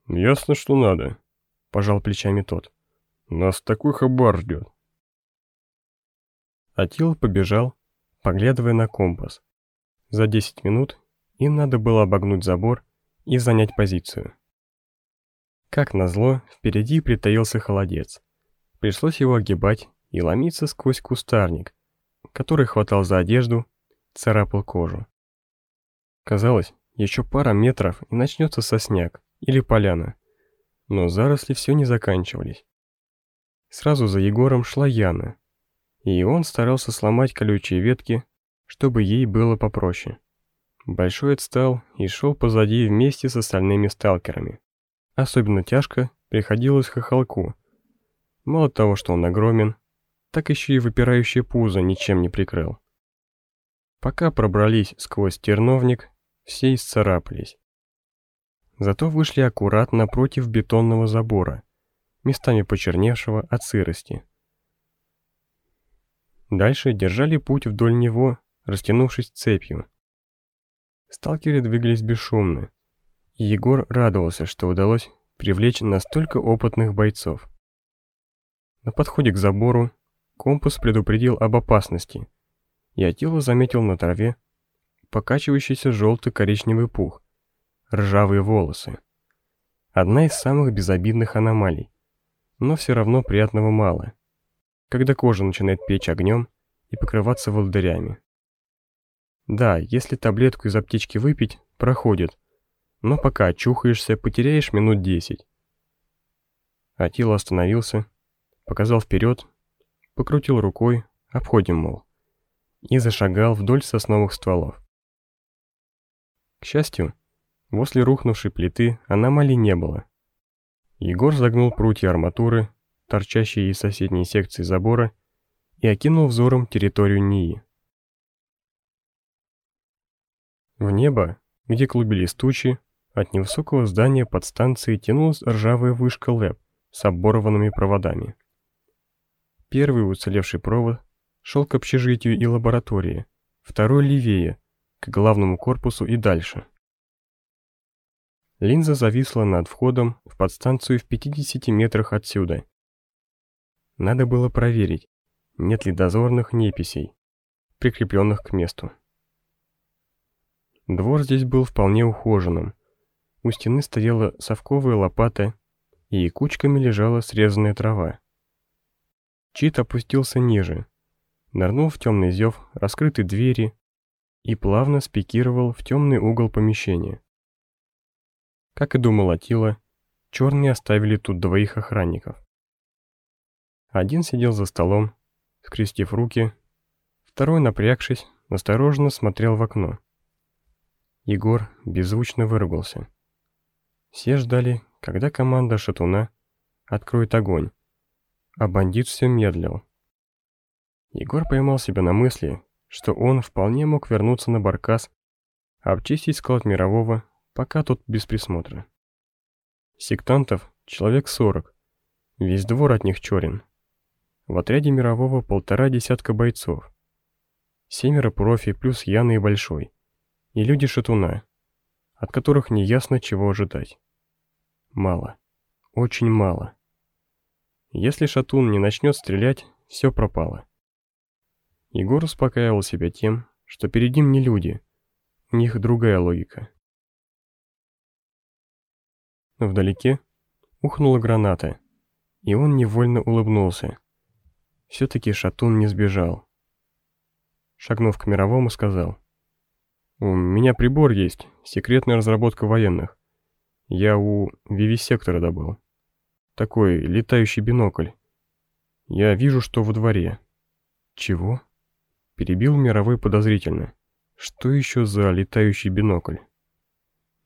«Ясно, что надо», — пожал плечами тот. «Нас такой хабар ждет». Атил побежал, поглядывая на компас. За 10 минут им надо было обогнуть забор и занять позицию. Как назло, впереди притаился холодец. Пришлось его огибать и ломиться сквозь кустарник, который хватал за одежду, царапал кожу. Казалось, еще пара метров и начнется сосняк или поляна. Но заросли все не заканчивались. Сразу за Егором шла Яна, и он старался сломать колючие ветки, чтобы ей было попроще. Большой отстал и шел позади вместе с остальными сталкерами. Особенно тяжко приходилось хохолку. Мало того, что он огромен, так еще и выпирающее пузо ничем не прикрыл. Пока пробрались сквозь терновник, все исцарапались. Зато вышли аккуратно напротив бетонного забора, местами почерневшего от сырости. Дальше держали путь вдоль него, растянувшись цепью. Сталкеры двигались бесшумно, и Егор радовался, что удалось привлечь настолько опытных бойцов. На подходе к забору компас предупредил об опасности, и Атила заметил на траве покачивающийся желто-коричневый пух, ржавые волосы. Одна из самых безобидных аномалий, но все равно приятного мало, когда кожа начинает печь огнем и покрываться волдырями. Да, если таблетку из аптечки выпить, проходит, но пока очухаешься, потеряешь минут десять. Атила остановился, показал вперед, покрутил рукой, обходим, мол, и зашагал вдоль сосновых стволов. К счастью, Возле рухнувшей плиты аномалий не было. Егор загнул прутья арматуры, торчащие из соседней секции забора, и окинул взором территорию НИИ. В небо, где клубились тучи, от невысокого здания под станцией тянулась ржавая вышка ЛЭП с оборванными проводами. Первый уцелевший провод шел к общежитию и лаборатории, второй левее, к главному корпусу и дальше. Линза зависла над входом в подстанцию в 50 метрах отсюда. Надо было проверить, нет ли дозорных неписей, прикрепленных к месту. Двор здесь был вполне ухоженным. У стены стояла совковая лопата, и кучками лежала срезанная трава. Чит опустился ниже, нырнул в темный зев раскрытой двери и плавно спикировал в темный угол помещения. Как и думал Атила, черные оставили тут двоих охранников. Один сидел за столом, скрестив руки, второй, напрягшись, осторожно смотрел в окно. Егор беззвучно выругался. Все ждали, когда команда шатуна откроет огонь, а бандит все медлил. Егор поймал себя на мысли, что он вполне мог вернуться на баркас, обчистить склад мирового, пока тот без присмотра. Сектантов человек сорок, весь двор от них черен. В отряде мирового полтора десятка бойцов. Семеро профи плюс Яна и Большой и люди шатуна, от которых неясно чего ожидать. Мало. Очень мало. Если шатун не начнет стрелять, все пропало. Егор успокаивал себя тем, что перед ним не люди, у них другая логика. Вдалеке ухнула граната, и он невольно улыбнулся. Все-таки шатун не сбежал. Шагнув к мировому, сказал — у меня прибор есть, секретная разработка военных. Я у Вивисектора добыл. Такой летающий бинокль. Я вижу, что во дворе. Чего? Перебил мировой подозрительно. Что еще за летающий бинокль?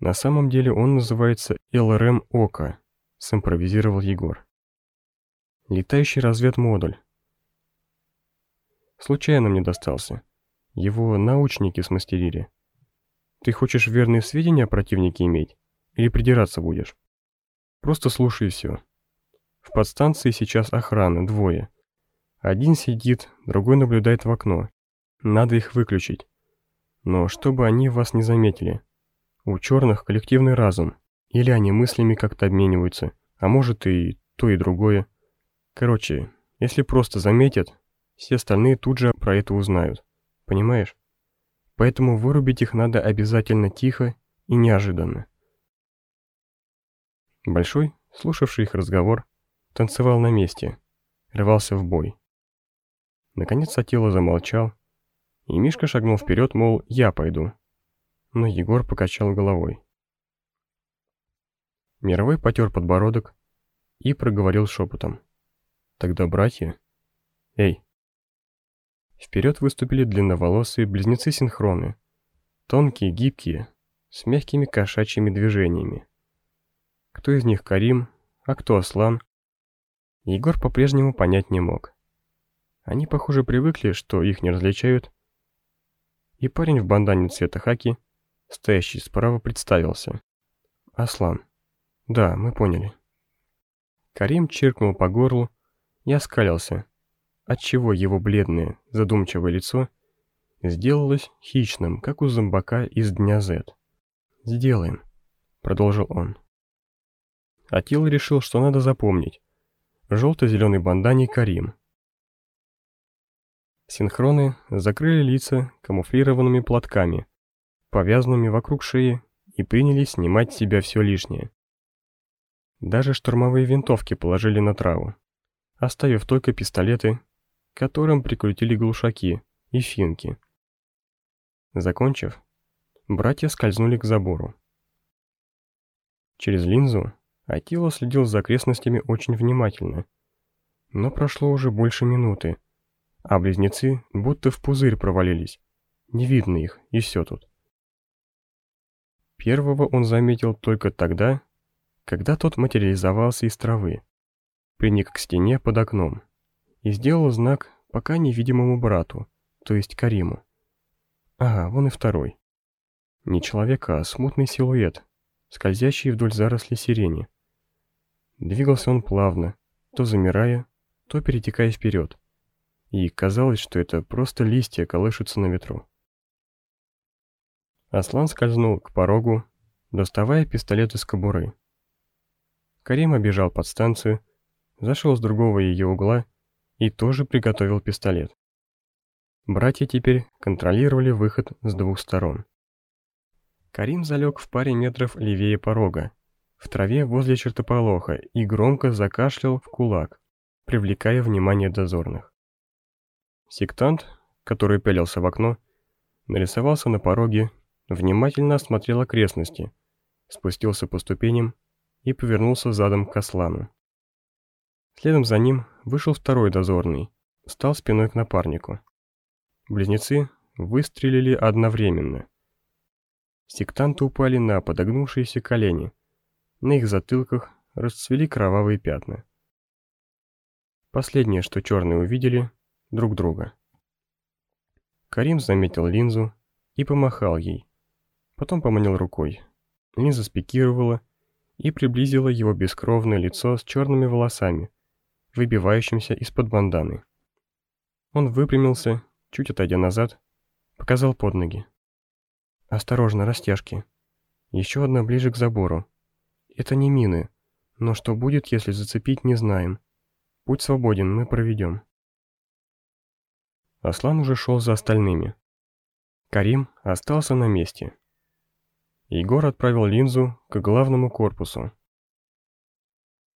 На самом деле он называется ЛРМ ОКО, симпровизировал Егор. Летающий разведмодуль. Случайно мне достался. Его научники смастерили. Ты хочешь верные сведения о противнике иметь? Или придираться будешь? Просто слушай все. В подстанции сейчас охрана, двое. Один сидит, другой наблюдает в окно. Надо их выключить. Но чтобы они вас не заметили. У черных коллективный разум. Или они мыслями как-то обмениваются, а может и то и другое. Короче, если просто заметят, все остальные тут же про это узнают. Понимаешь? поэтому вырубить их надо обязательно тихо и неожиданно. Большой, слушавший их разговор, танцевал на месте, рвался в бой. Наконец Атила замолчал, и Мишка шагнул вперед, мол, я пойду. Но Егор покачал головой. Мировой потер подбородок и проговорил шепотом. «Тогда, братья...» «Эй, Вперед выступили длинноволосые близнецы-синхроны. Тонкие, гибкие, с мягкими кошачьими движениями. Кто из них Карим, а кто Аслан? Егор по-прежнему понять не мог. Они, похоже, привыкли, что их не различают. И парень в бандане цвета хаки, стоящий справа, представился. Аслан. Да, мы поняли. Карим чиркнул по горлу и оскалился, отчего его бледное, задумчивое лицо сделалось хищным, как у зомбака из Дня Z. «Сделаем», — продолжил он. Атил решил, что надо запомнить. Желто-зеленый бандане Карим. Синхроны закрыли лица камуфлированными платками, повязанными вокруг шеи, и принялись снимать с себя все лишнее. Даже штурмовые винтовки положили на траву, оставив только пистолеты которым прикрутили глушаки и финки. Закончив, братья скользнули к забору. Через линзу Атила следил за окрестностями очень внимательно, но прошло уже больше минуты, а близнецы будто в пузырь провалились, не видно их, и все тут. Первого он заметил только тогда, когда тот материализовался из травы. приник к стене под окном и сделал знак пока невидимому брату, то есть Кариму. Ага, вон и второй. Не человек, а смутный силуэт, скользящий вдоль заросли сирени. Двигался он плавно, то замирая, то перетекая вперед. И казалось, что это просто листья колышутся на ветру. Аслан скользнул к порогу, доставая пистолет из кобуры. Карим обежал под станцию, зашел с другого ее угла и тоже приготовил пистолет. Братья теперь контролировали выход с двух сторон. Карим залег в паре метров левее порога, в траве возле чертополоха и громко закашлял в кулак, привлекая внимание дозорных. Сектант, который пялился в окно, нарисовался на пороге внимательно осмотрел окрестности, спустился по ступеням и повернулся задом к Аслану. Следом за ним вышел второй дозорный, стал спиной к напарнику. Близнецы выстрелили одновременно. Сектанты упали на подогнувшиеся колени. На их затылках расцвели кровавые пятна. Последнее, что черные увидели, друг друга. Карим заметил линзу и помахал ей, потом поманил рукой. Линза спикировала и приблизила его бескровное лицо с черными волосами, выбивающимся из-под банданы. Он выпрямился, чуть отойдя назад, показал под ноги. «Осторожно, растяжки. Еще одна ближе к забору. Это не мины, но что будет, если зацепить, не знаем. Путь свободен, мы проведем». Аслан уже шел за остальными. Карим остался на месте. Егор отправил линзу к главному корпусу.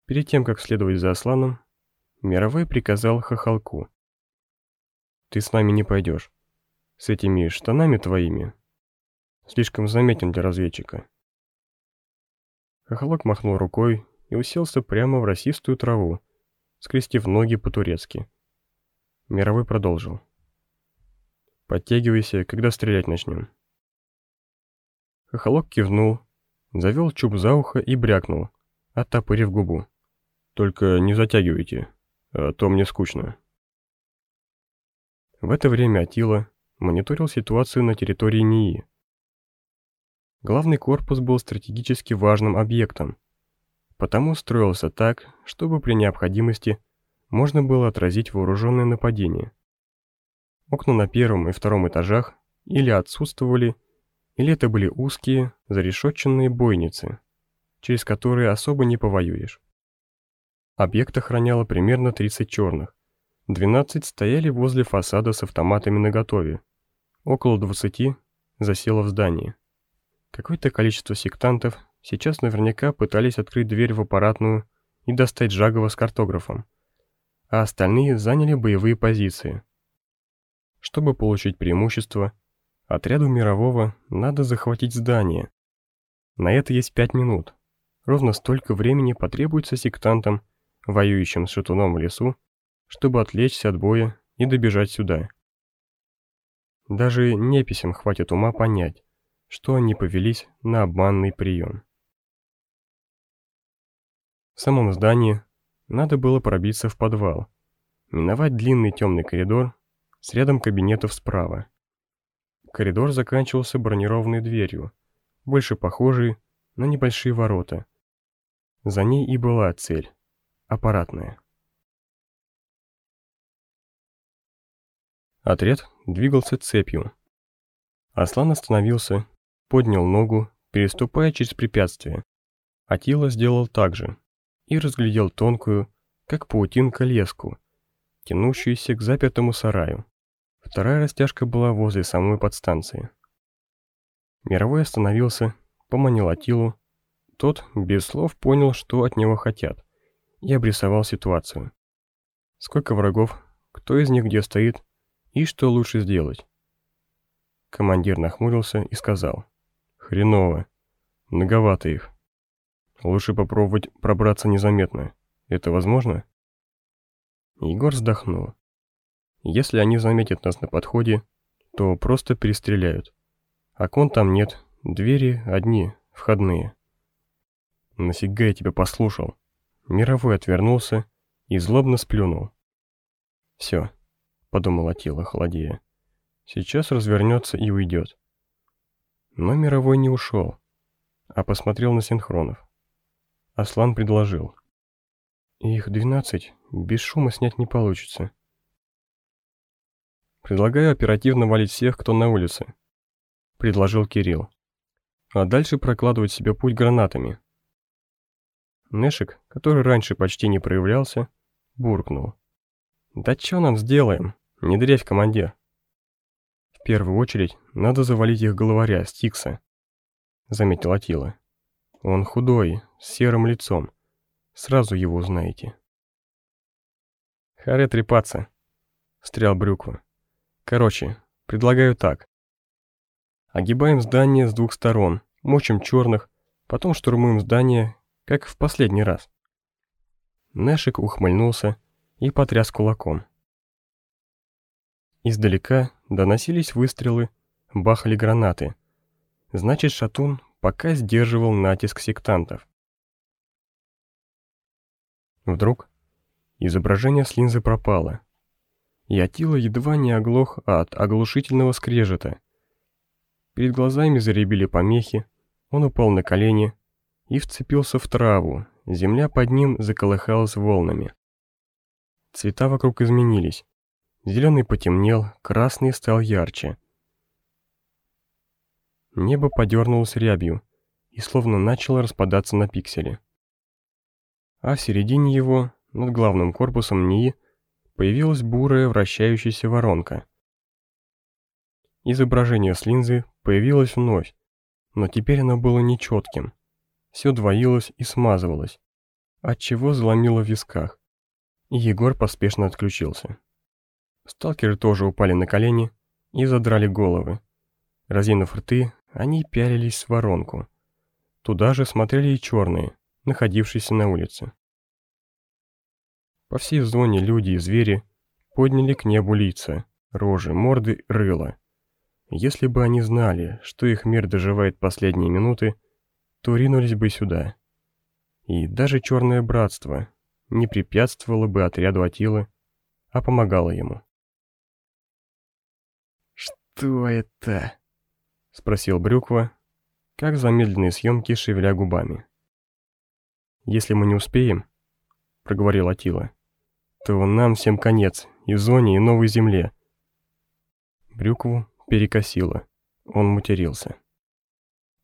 Перед тем, как следовать за Асланом, Мировой приказал Хохолку. «Ты с нами не пойдешь. С этими штанами твоими. Слишком заметен для разведчика». Хохолок махнул рукой и уселся прямо в росистую траву, скрестив ноги по-турецки. Мировой продолжил. «Подтягивайся, когда стрелять начнем». Хохолок кивнул, завел чуб за ухо и брякнул, оттопырив губу. «Только не затягивайте, а то мне скучно». В это время Атила мониторил ситуацию на территории НИИ. Главный корпус был стратегически важным объектом, потому строился так, чтобы при необходимости можно было отразить вооруженное нападение. Окна на первом и втором этажах или отсутствовали, или это были узкие, зарешетченные бойницы, через которые особо не повоюешь. Объект охраняло примерно 30 черных. 12 стояли возле фасада с автоматами наготове. Около 20 засело в здании. Какое-то количество сектантов сейчас наверняка пытались открыть дверь в аппаратную и достать Жагова с картографом, а остальные заняли боевые позиции. Чтобы получить преимущество, Отряду мирового надо захватить здание. На это есть пять минут. Ровно столько времени потребуется сектантам, воюющим с шатуном в лесу, чтобы отвлечься от боя и добежать сюда. Даже неписям хватит ума понять, что они повелись на обманный прием. В самом здании надо было пробиться в подвал, миновать длинный темный коридор с рядом кабинетов справа. Коридор заканчивался бронированной дверью, больше похожей на небольшие ворота. За ней и была цель — аппаратная. Отряд двигался цепью. Аслан остановился, поднял ногу, переступая через препятствие. Атила сделал так же и разглядел тонкую, как паутинка, леску, тянущуюся к запертому сараю. Вторая растяжка была возле самой подстанции. Мировой остановился, поманил Атилу. Тот без слов понял, что от него хотят, и обрисовал ситуацию. Сколько врагов, кто из них где стоит, и что лучше сделать. Командир нахмурился и сказал. «Хреново. Многовато их. Лучше попробовать пробраться незаметно. Это возможно?» Егор вздохнул. Если они заметят нас на подходе, то просто перестреляют. Окон там нет, двери одни, входные. Нафига я тебя послушал? Мировой отвернулся, и злобно сплюнул. «Все», — подумал Атила, холодея, — «сейчас развернется и уйдет». Но мировой не ушел, а посмотрел на синхронов. Аслан предложил. «Их двенадцать, без шума снять не получится». «Предлагаю оперативно валить всех, кто на улице», — предложил Кирилл. «А дальше прокладывать себе путь гранатами». Нэшик, который раньше почти не проявлялся, буркнул. «Да чё нам сделаем? Не дрейфь, командир!» «В первую очередь надо завалить их главаря, Стикса», — заметил Атила. «Он худой, с серым лицом. Сразу его узнаете». «Харе трепаться», — встрял Брюква. «Короче, предлагаю так. Огибаем здание с двух сторон, мочим черных, потом штурмуем здание как в последний раз. Нэшик ухмыльнулся и потряс кулаком. Издалека доносились выстрелы, бахали гранаты. Значит, Шатун пока сдерживал натиск сектантов. Вдруг изображение с линзы пропало, и Атила едва не оглох от оглушительного скрежета. Перед глазами заребили помехи, он упал на колени и вцепился в траву, земля под ним заколыхалась волнами. Цвета вокруг изменились. Зеленый потемнел, красный стал ярче. Небо подернулось рябью и словно начало распадаться на пиксели. А в середине его, над главным корпусом НИИ, появилась бурая вращающаяся воронка. Изображение с линзы появилось вновь, но теперь оно было нечетким все двоилось и смазывалось, отчего заломило в висках, Егор поспешно отключился. Сталкеры тоже упали на колени и задрали головы. Разинув рты, они пялились в воронку. Туда же смотрели и черные, находившиеся на улице. По всей зоне люди и звери подняли к небу лица, рожи, морды, рыла. Если бы они знали, что их мир доживает последние минуты, то ринулись бы сюда. И даже Черное Братство не препятствовало бы отряду Атилы, а помогало ему. «Что это?» — спросил Брюква, как замедленные съемки шевеля губами. «Если мы не успеем», — проговорил Атила, — «то нам всем конец, и зоне, и новой земле». Брюкву перекосило, он матерился.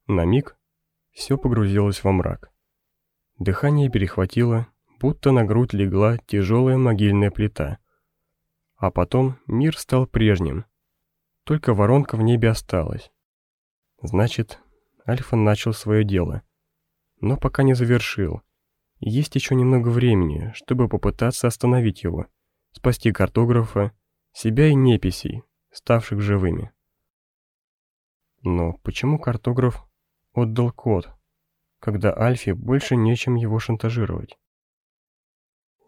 На миг все погрузилось во мрак. Дыхание перехватило, будто на грудь легла тяжелая могильная плита. А потом мир стал прежним. Только воронка в небе осталась. Значит, Альфа начал свое дело. Но пока не завершил. Есть еще немного времени, чтобы попытаться остановить его, спасти картографа, себя и неписей, ставших живыми. Но почему картограф отдал код, когда Альфе больше нечем его шантажировать.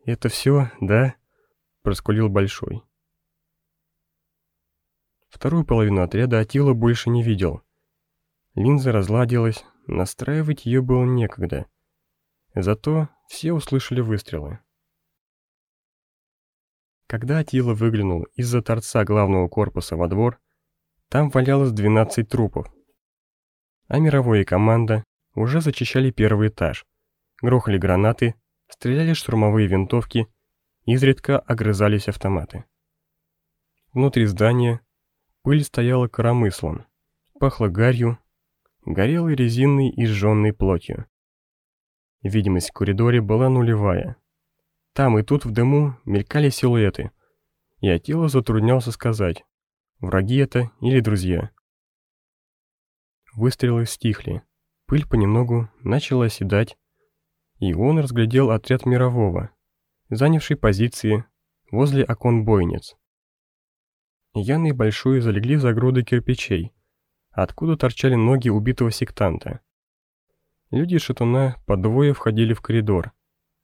«Это все, да?» – проскулил Большой. Вторую половину отряда Атила больше не видел. Линза разладилась, настраивать ее было некогда. Зато все услышали выстрелы. Когда Атила выглянул из-за торца главного корпуса во двор, там валялось 12 трупов, а мировая команда уже зачищали первый этаж, грохали гранаты, стреляли штурмовые винтовки, изредка огрызались автоматы. Внутри здания пыль стояла коромыслом, пахло гарью, горелой резиной и сжженной плотью. Видимость в коридоре была нулевая. Там и тут в дыму мелькали силуэты, и Атила затруднялся сказать, враги это или друзья. Выстрелы стихли. Пыль понемногу начала оседать, и он разглядел отряд мирового, занявший позиции возле окон бойниц. Яны и Большой залегли за грудой кирпичей, откуда торчали ноги убитого сектанта. Люди шатуна по двое входили в коридор,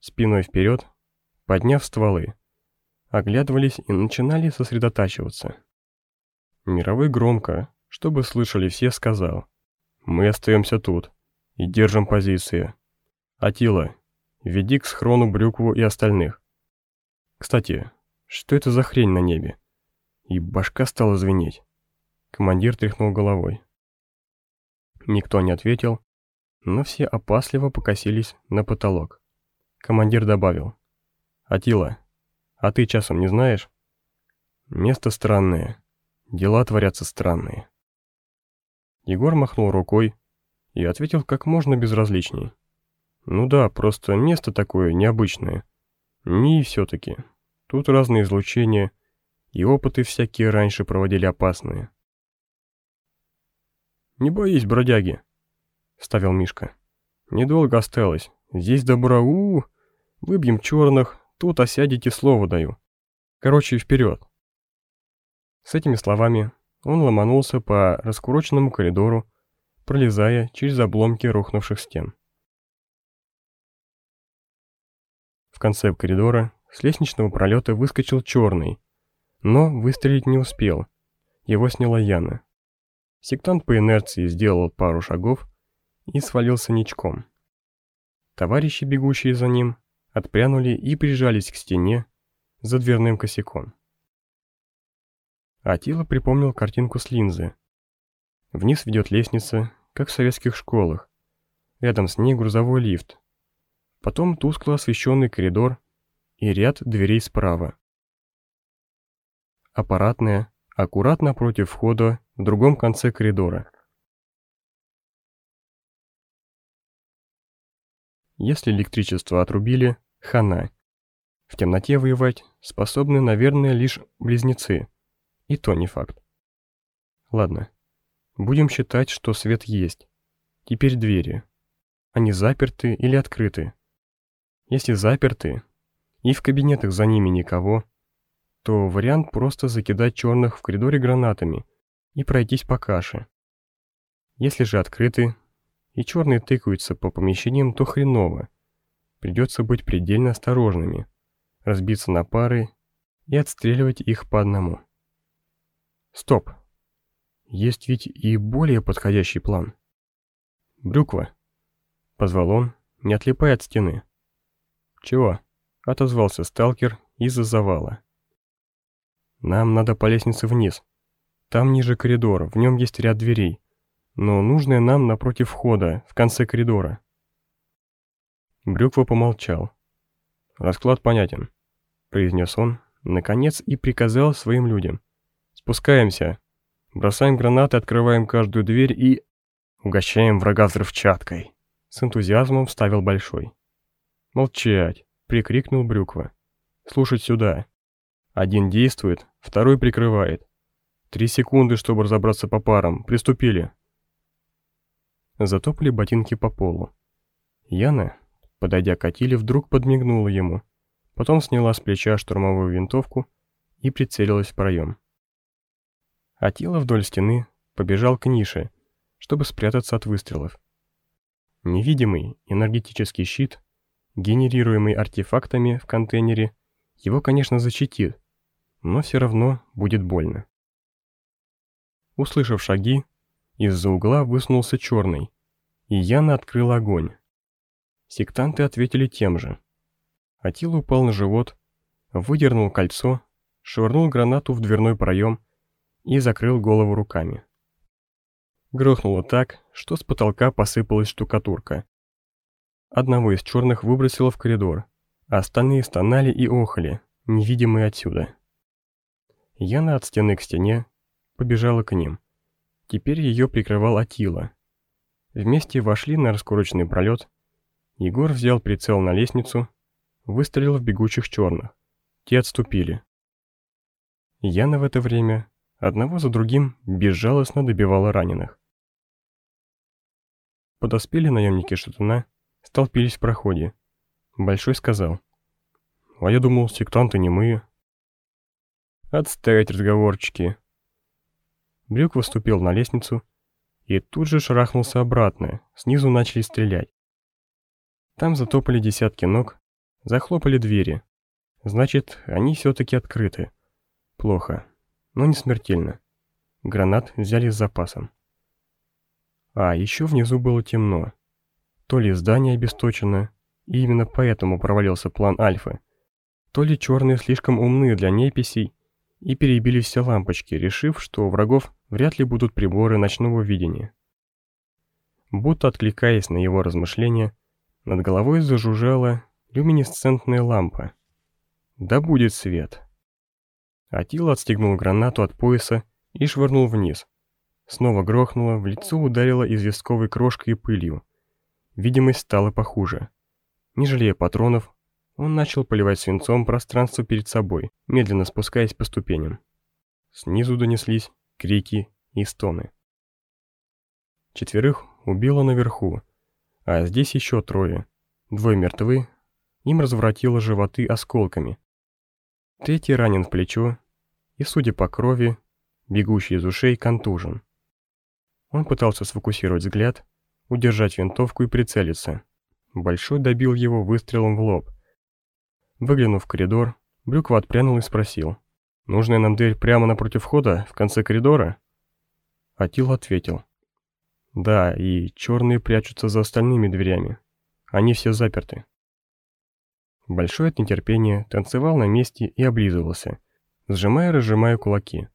спиной вперед, подняв стволы, оглядывались и начинали сосредотачиваться. Мировой громко, чтобы слышали все, сказал — мы остаемся тут и держим позиции. Атила, веди к схрону Брюкву и остальных. Кстати, что это за хрень на небе? И башка стала звенеть. Командир тряхнул головой. Никто не ответил, но все опасливо покосились на потолок. Командир добавил. «Атила, а ты часом не знаешь?» «Место странное. Дела творятся странные». Егор махнул рукой и ответил как можно безразличней. «Ну да, просто место такое необычное. Не все-таки. Тут разные излучения, и опыты всякие раньше проводили опасные». «Не боись, бродяги», — ставил Мишка. «Недолго осталось. Здесь добра у, -у, -у. Выбьем черных, тут осядете, слово даю. Короче, вперед!» С этими словами он ломанулся по раскуроченному коридору, пролезая через обломки рухнувших стен. В конце коридора с лестничного пролета выскочил черный, но выстрелить не успел. Его сняла Яна. Сектант по инерции сделал пару шагов и свалился ничком. Товарищи, бегущие за ним, отпрянули и прижались к стене за дверным косяком. Атила припомнил картинку с линзы. Вниз ведет лестница, как в советских школах. Рядом с ней грузовой лифт. Потом тускло освещенный коридор и ряд дверей справа. Аппаратная, аккуратно против входа в другом конце коридора. Если электричество отрубили, хана. В темноте воевать способны, наверное, лишь близнецы. И то не факт. Ладно, будем считать, что свет есть. Теперь двери. Они заперты или открыты? Если заперты, и в кабинетах за ними никого, то вариант просто закидать черных в коридоре гранатами и пройтись по каше. Если же открыты, и черные тыкаются по помещениям, то хреново. Придется быть предельно осторожными, разбиться на пары и отстреливать их по одному. Стоп. Есть ведь и более подходящий план. «Брюква», — позвал он, не отлипая от стены. «Чего?» — отозвался сталкер из-за завала. «Нам надо по лестнице вниз. Там ниже коридор, в нем есть ряд дверей, но нужное нам напротив входа, в конце коридора». Брюква помолчал. «Расклад понятен», — произнес он, наконец, и приказал своим людям. Спускаемся. Бросаем гранаты, открываем каждую дверь и... Угощаем врага взрывчаткой. С энтузиазмом вставил Большой. Молчать, прикрикнул Брюква. Слушать сюда. Один действует, второй прикрывает. Три секунды, чтобы разобраться по парам. Приступили. Затопали ботинки по полу. Яна, подойдя к Атиле, вдруг подмигнула ему. Потом сняла с плеча штурмовую винтовку и прицелилась в проем. Атила вдоль стены побежал к нише, чтобы спрятаться от выстрелов. Невидимый энергетический щит, генерируемый артефактами в контейнере, его, конечно, защитит, но все равно будет больно. Услышав шаги, из-за угла высунулся черный, и Яна открыл огонь. Сектанты ответили тем же. Атила упал на живот, выдернул кольцо, швырнул гранату в дверной проем и закрыл голову руками. Грохнуло так, что с потолка посыпалась штукатурка. Одного из черных выбросило в коридор, а остальные стонали и охали, невидимые отсюда. Яна от стены к стене побежала к ним. Теперь ее прикрывал Атила. Вместе вошли на раскуроченный пролет. Егор взял прицел на лестницу, выстрелил в бегучих черных. Те отступили. Яна в это время одного за другим безжалостно добивала раненых. Подоспели наемники шатуна, столпились в проходе. Большой сказал. «А я думал, сектанты не мы». «Отставить разговорчики». Брюк выступил на лестницу и тут же шарахнулся обратно, снизу начали стрелять. Там затопали десятки ног, захлопали двери. Значит, они все-таки открыты. Плохо но не смертельно. Гранат взяли с запасом. А еще внизу было темно. То ли здание обесточено, и именно поэтому провалился план Альфы, То ли черные слишком умны для неписей и перебили все лампочки, решив, что у врагов вряд ли будут приборы ночного видения. Будто откликаясь на его размышления, над головой зажужжала люминесцентная лампа. Да будет свет. Атила отстегнул гранату от пояса и швырнул вниз. Снова грохнуло, в лицо ударило известковой крошкой и пылью. Видимость стала похуже. Не жалея патронов, он начал поливать свинцом пространство перед собой, медленно спускаясь по ступеням. Снизу донеслись крики и стоны. Четверых убило наверху, а здесь еще трое. Двое мертвы, им разворотило животы осколками. Третий ранен в плечо, и, судя по крови, бегущий из ушей контужен. Он пытался сфокусировать взгляд, удержать винтовку и прицелиться. Большой добил его выстрелом в лоб. Выглянув в коридор, Брюква отпрянул и спросил. «Нужная нам дверь прямо напротив входа, в конце коридора?» Атил ответил. «Да, и черные прячутся за остальными дверями. Они все заперты». Большой от нетерпения танцевал на месте и облизывался, сжимая и разжимая кулаки.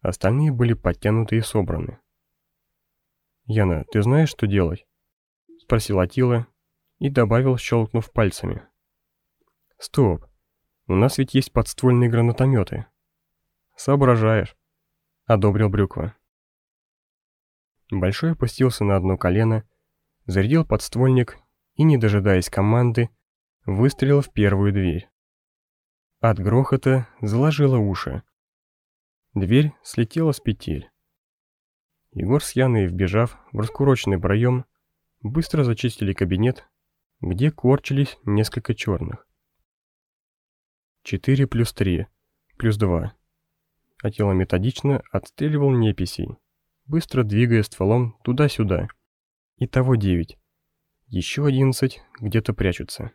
Остальные были подтянуты и собраны. «Яна, ты знаешь, что делать?» — спросил Атила и добавил, щелкнув пальцами. «Стоп, у нас ведь есть подствольные гранатометы». «Соображаешь», — одобрил Брюква. Большой опустился на одно колено, зарядил подствольник и, не дожидаясь команды, выстрелил в первую дверь. От грохота заложило уши. Дверь слетела с петель. Егор с Яной, вбежав в раскуроченный проем, быстро зачистили кабинет, где корчились несколько черных. 4 плюс 3, плюс 2. А тело методично отстреливал неписей, быстро двигая стволом туда-сюда. Итого 9. Еще 11 где-то прячутся.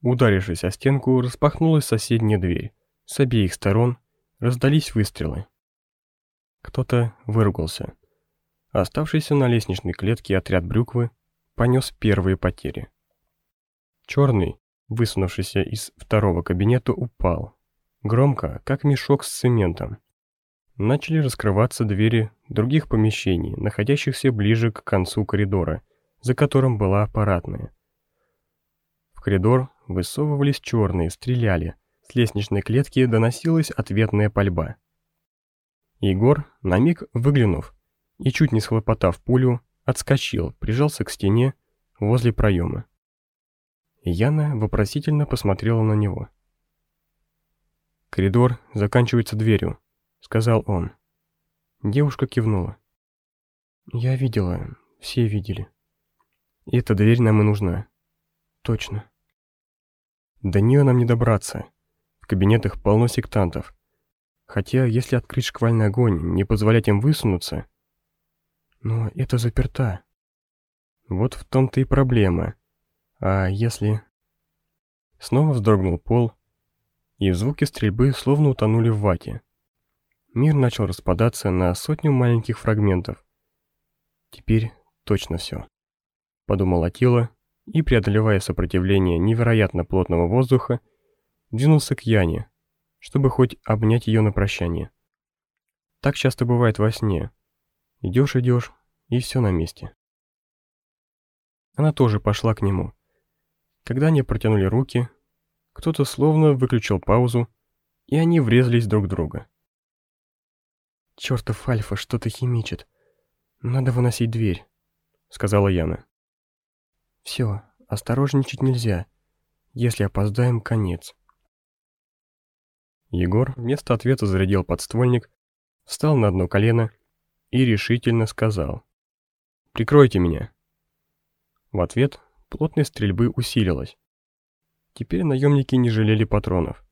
Ударившись о стенку, распахнулась соседняя дверь. С обеих сторон раздались выстрелы. Кто-то выругался. Оставшийся на лестничной клетке отряд Брюквы понес первые потери. Черный, высунувшийся из второго кабинета, упал. Громко, как мешок с цементом. Начали раскрываться двери других помещений, находящихся ближе к концу коридора, за которым была аппаратная. В коридор высовывались черные, стреляли. С лестничной клетки доносилась ответная пальба. Егор, на миг выглянув и чуть не схлопотав пулю, отскочил, прижался к стене возле проема. Яна вопросительно посмотрела на него. «Коридор заканчивается дверью», — сказал он. Девушка кивнула. «Я видела, все видели. Эта дверь нам и нужна». «Точно». «До нее нам не добраться. В кабинетах полно сектантов. Хотя, если открыть шквальный огонь, не позволять им высунуться... Но это заперта. Вот в том-то и проблема. А если... Снова вздрогнул пол, и звуки стрельбы словно утонули в вате. Мир начал распадаться на сотню маленьких фрагментов. Теперь точно все. Подумал Атила и, преодолевая сопротивление невероятно плотного воздуха, двинулся к Яне, чтобы хоть обнять ее на прощание. Так часто бывает во сне. Идешь-идешь, и все на месте. Она тоже пошла к нему. Когда они протянули руки, кто-то словно выключил паузу, и они врезались друг в друга. «Чертов Альфа что-то химичит. Надо выносить дверь», — сказала Яна. «Все, осторожничать нельзя. Если опоздаем, конец». Егор вместо ответа зарядил подствольник, встал на одно колено и решительно сказал «Прикройте меня». В ответ плотность стрельбы усилилась. Теперь наемники не жалели патронов.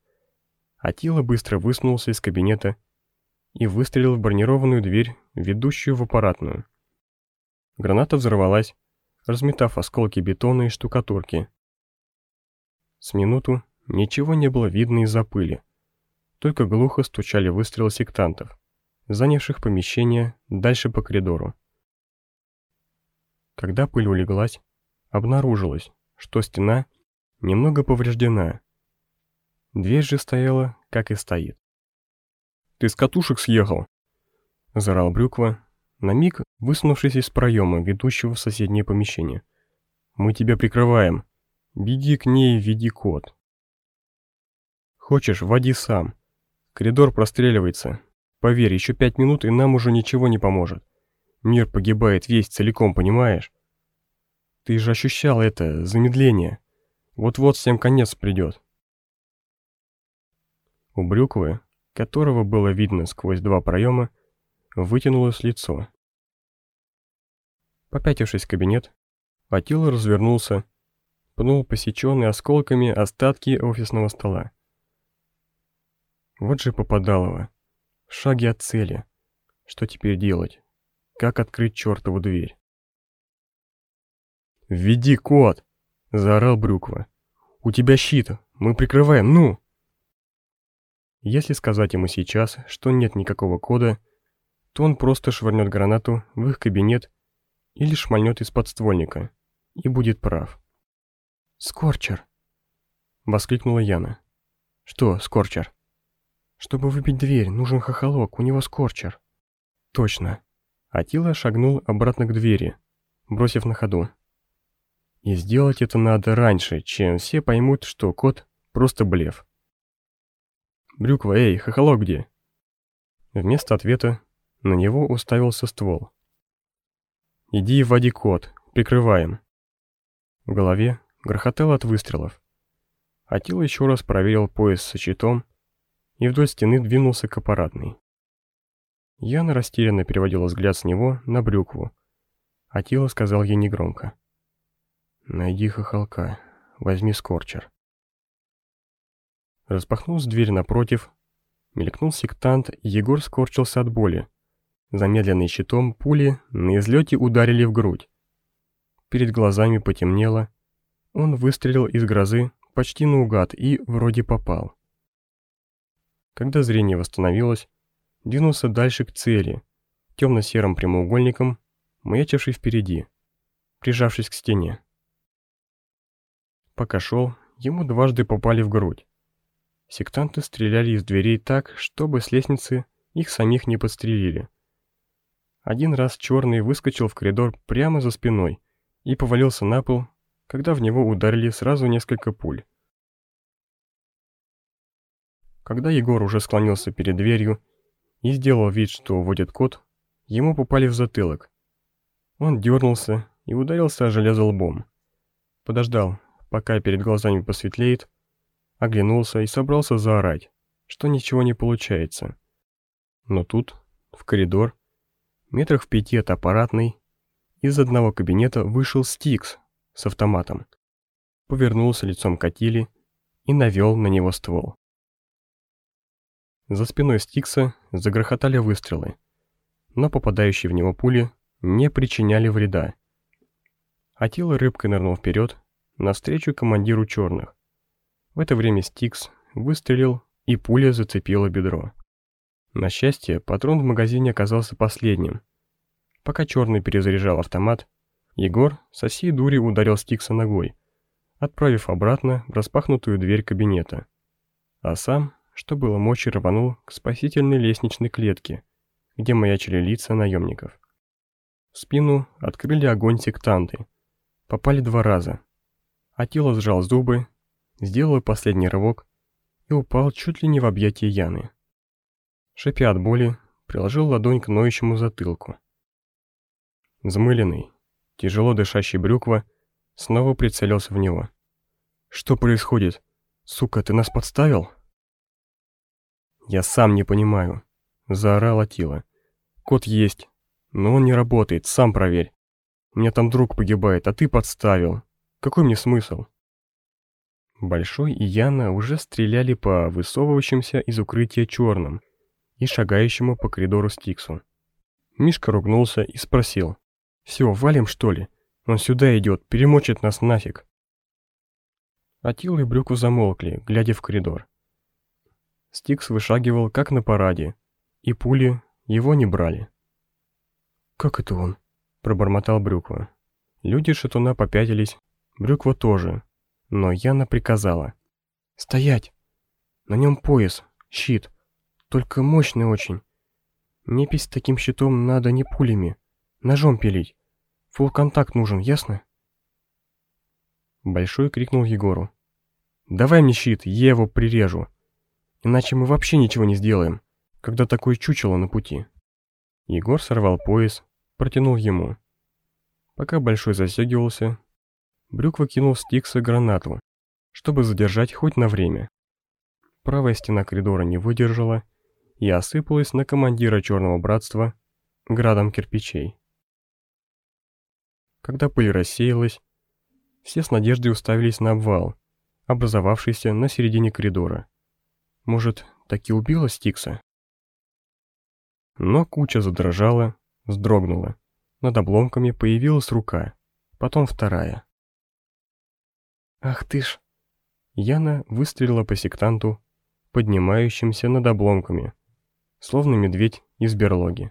Атила быстро высунулся из кабинета и выстрелил в бронированную дверь, ведущую в аппаратную. Граната взорвалась, разметав осколки бетона и штукатурки. С минуту ничего не было видно из-за пыли только глухо стучали выстрелы сектантов, занявших помещение дальше по коридору. Когда пыль улеглась, обнаружилось, что стена немного повреждена, Дверь же стояла, как и стоит. «Ты с катушек съехал!» — зарал Брюква, на миг высунувшись из проема, ведущего в соседнее помещение. «Мы тебя прикрываем. Беги к ней, веди код». «Хочешь, води сам. Коридор простреливается. Поверь, еще пять минут, и нам уже ничего не поможет. Мир погибает весь целиком, понимаешь? Ты же ощущал это, замедление. Вот-вот всем конец придет». У Брюквы, которого было видно сквозь два проема, вытянулось лицо. Попятившись в кабинет, Атила развернулся, пнул посеченные осколками остатки офисного стола. Вот же попадалово. В шаге от цели. Что теперь делать? Как открыть чертову дверь? «Введи код!» — заорал Брюква. «У тебя щит, мы прикрываем, ну!» Если сказать ему сейчас, что нет никакого кода, то он просто швырнет гранату в их кабинет или шмальнет из подствольника, и будет прав. «Скорчер!» — воскликнула Яна. «Что, Скорчер?» «Чтобы выбить дверь, нужен хохолок, у него Скорчер». «Точно». Атила шагнул обратно к двери, бросив на ходу. «И сделать это надо раньше, чем все поймут, что кот просто блеф». «Брюква, эй, хохолок где?» Вместо ответа на него уставился ствол. «Иди в води код, прикрываем». В голове грохотало от выстрелов. Атила еще раз проверил пояс со щитом и вдоль стены двинулся к аппаратной. Яна растерянно переводила взгляд с него на брюкву. Атила сказал ей негромко. «Найди хохолка, возьми скорчер». Распахнулась дверь напротив, мелькнул сектант, Егор скорчился от боли. Замедленный щитом пули на излете ударили в грудь. Перед глазами потемнело. Он выстрелил из грозы почти наугад и вроде попал. Когда зрение восстановилось, двинулся дальше к цели, темно-серым прямоугольником, маячивший впереди, прижавшись к стене. Пока шел, ему дважды попали в грудь. Сектанты стреляли из дверей так, чтобы с лестницы их самих не подстрелили. Один раз черный выскочил в коридор прямо за спиной и повалился на пол, когда в него ударили сразу несколько пуль. Когда Егор уже склонился перед дверью и сделал вид, что уводит кот, ему попали в затылок. Он дернулся и ударился о железо лбом. Подождал, пока перед глазами посветлеет, оглянулся и собрался заорать, что ничего не получается. Но тут, в коридор, метрах в пяти от аппаратной, из одного кабинета вышел Стикс с автоматом, повернулся лицом к Атиле и навел на него ствол. За спиной Стикса загрохотали выстрелы, но попадающие в него пули не причиняли вреда. Атила рыбкой нырнул вперед, навстречу командиру черных. В это время Стикс выстрелил, и пуля зацепила бедро. На счастье, патрон в магазине оказался последним. Пока черный перезаряжал автомат, Егор со всей дури ударил Стикса ногой, отправив обратно в распахнутую дверь кабинета. А сам, что было мочи, рванул к спасительной лестничной клетке, где маячили лица наемников. В спину открыли огонь сектанты. Попали два раза. Атила сжал зубы сделал последний рывок и упал чуть ли не в объятия Яны. Шипя от боли, приложил ладонь к ноющему затылку. Взмыленный, тяжело дышащий брюква снова прицелился в него. «Что происходит? Сука, ты нас подставил?» «Я сам не понимаю», — заорал Атила. «Код есть, но он не работает, сам проверь. У меня там друг погибает, а ты подставил. Какой мне смысл?» Большой и Яна уже стреляли по высовывающимся из укрытия черным и шагающему по коридору Стиксу. Мишка ругнулся и спросил. «Все, валим что ли? Он сюда идет, перемочит нас нафиг». Атил и Брюку замолкли, глядя в коридор. Стикс вышагивал, как на параде, и пули его не брали. «Как это он?» – пробормотал Брюква. Люди шатуна попятились, Брюква тоже, но Яна приказала. «Стоять!» На нем пояс, щит, только мощный очень. Непись таким щитом надо не пулями, ножом пилить. Фулл-контакт нужен, ясно?» Большой крикнул Егору. «Давай мне щит, я его прирежу. Иначе мы вообще ничего не сделаем, когда такое чучело на пути». Егор сорвал пояс, протянул ему. Пока Большой застегивался, Брюква кинул в Стикса гранату, чтобы задержать хоть на время. Правая стена коридора не выдержала и осыпалась на командира Черного Братства градом кирпичей. Когда пыль рассеялась, все с надеждой уставились на обвал, образовавшийся на середине коридора. Может, таки убила Стикса? Но куча задрожала, вздрогнула. Над обломками появилась рука, потом вторая. «Ах ты ж!» Яна выстрелила по сектанту, поднимающимся над обломками, словно медведь из берлоги.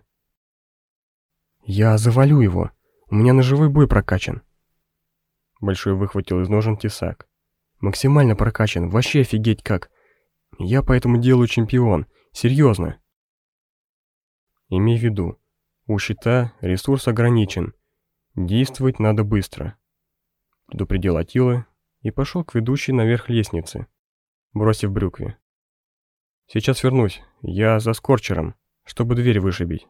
«Я завалю его! У меня ножевой бой прокачан!» Большой выхватил из ножен тесак. «Максимально прокачан, вообще офигеть как! Я по этому делу чемпион, серьезно!» Имей в виду, у щита ресурс ограничен. Действовать надо быстро. Предупредил Атила и пошел к ведущей наверх лестницы, бросив брюкви. Сейчас вернусь, я за скорчером, чтобы дверь вышибить.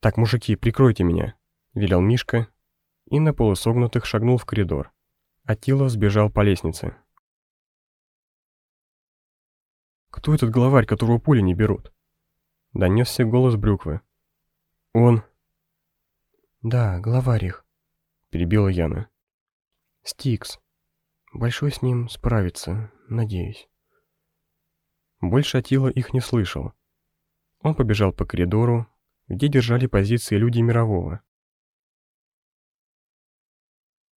«Так, мужики, прикройте меня», — велел Мишка, и на полусогнутых шагнул в коридор. Атила сбежал по лестнице. «Кто этот главарь, которого пули не берут?» Донесся голос Брюквы. «Он...» «Да, главарь их», — перебила Яна. «Стикс. Большой с ним справится, надеюсь». Больше Атила их не слышал. Он побежал по коридору, где держали позиции люди мирового.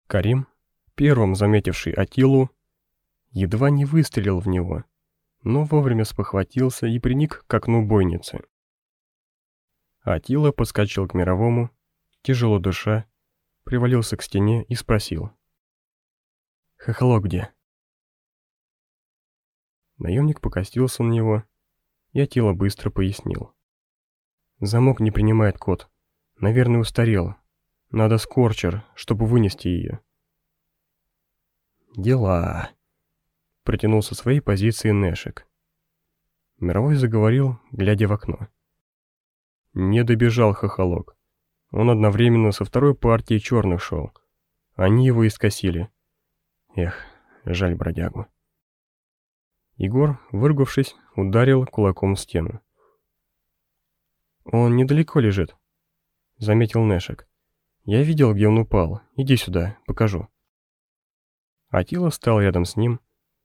Карим, первым заметивший Атилу, едва не выстрелил в него, но вовремя спохватился и приник к окну бойницы. Атила подскочил к мировому, тяжело душа, привалился к стене и спросил. «Хохолок где?» Наемник покостился на него, и Атила быстро пояснил. «Замок не принимает код. Наверное, устарел. Надо скорчер, чтобы вынести ее». «Дела», — протянул со своей позиции Нэшек. Мировой заговорил, глядя в окно. Не добежал хохолок. Он одновременно со второй партией черных шел. Они его искосили. Эх, жаль бродягу. Егор, выругавшись, ударил кулаком в стену. «Он недалеко лежит», — заметил Нэшек. «Я видел, где он упал. Иди сюда, покажу». Атила стал рядом с ним,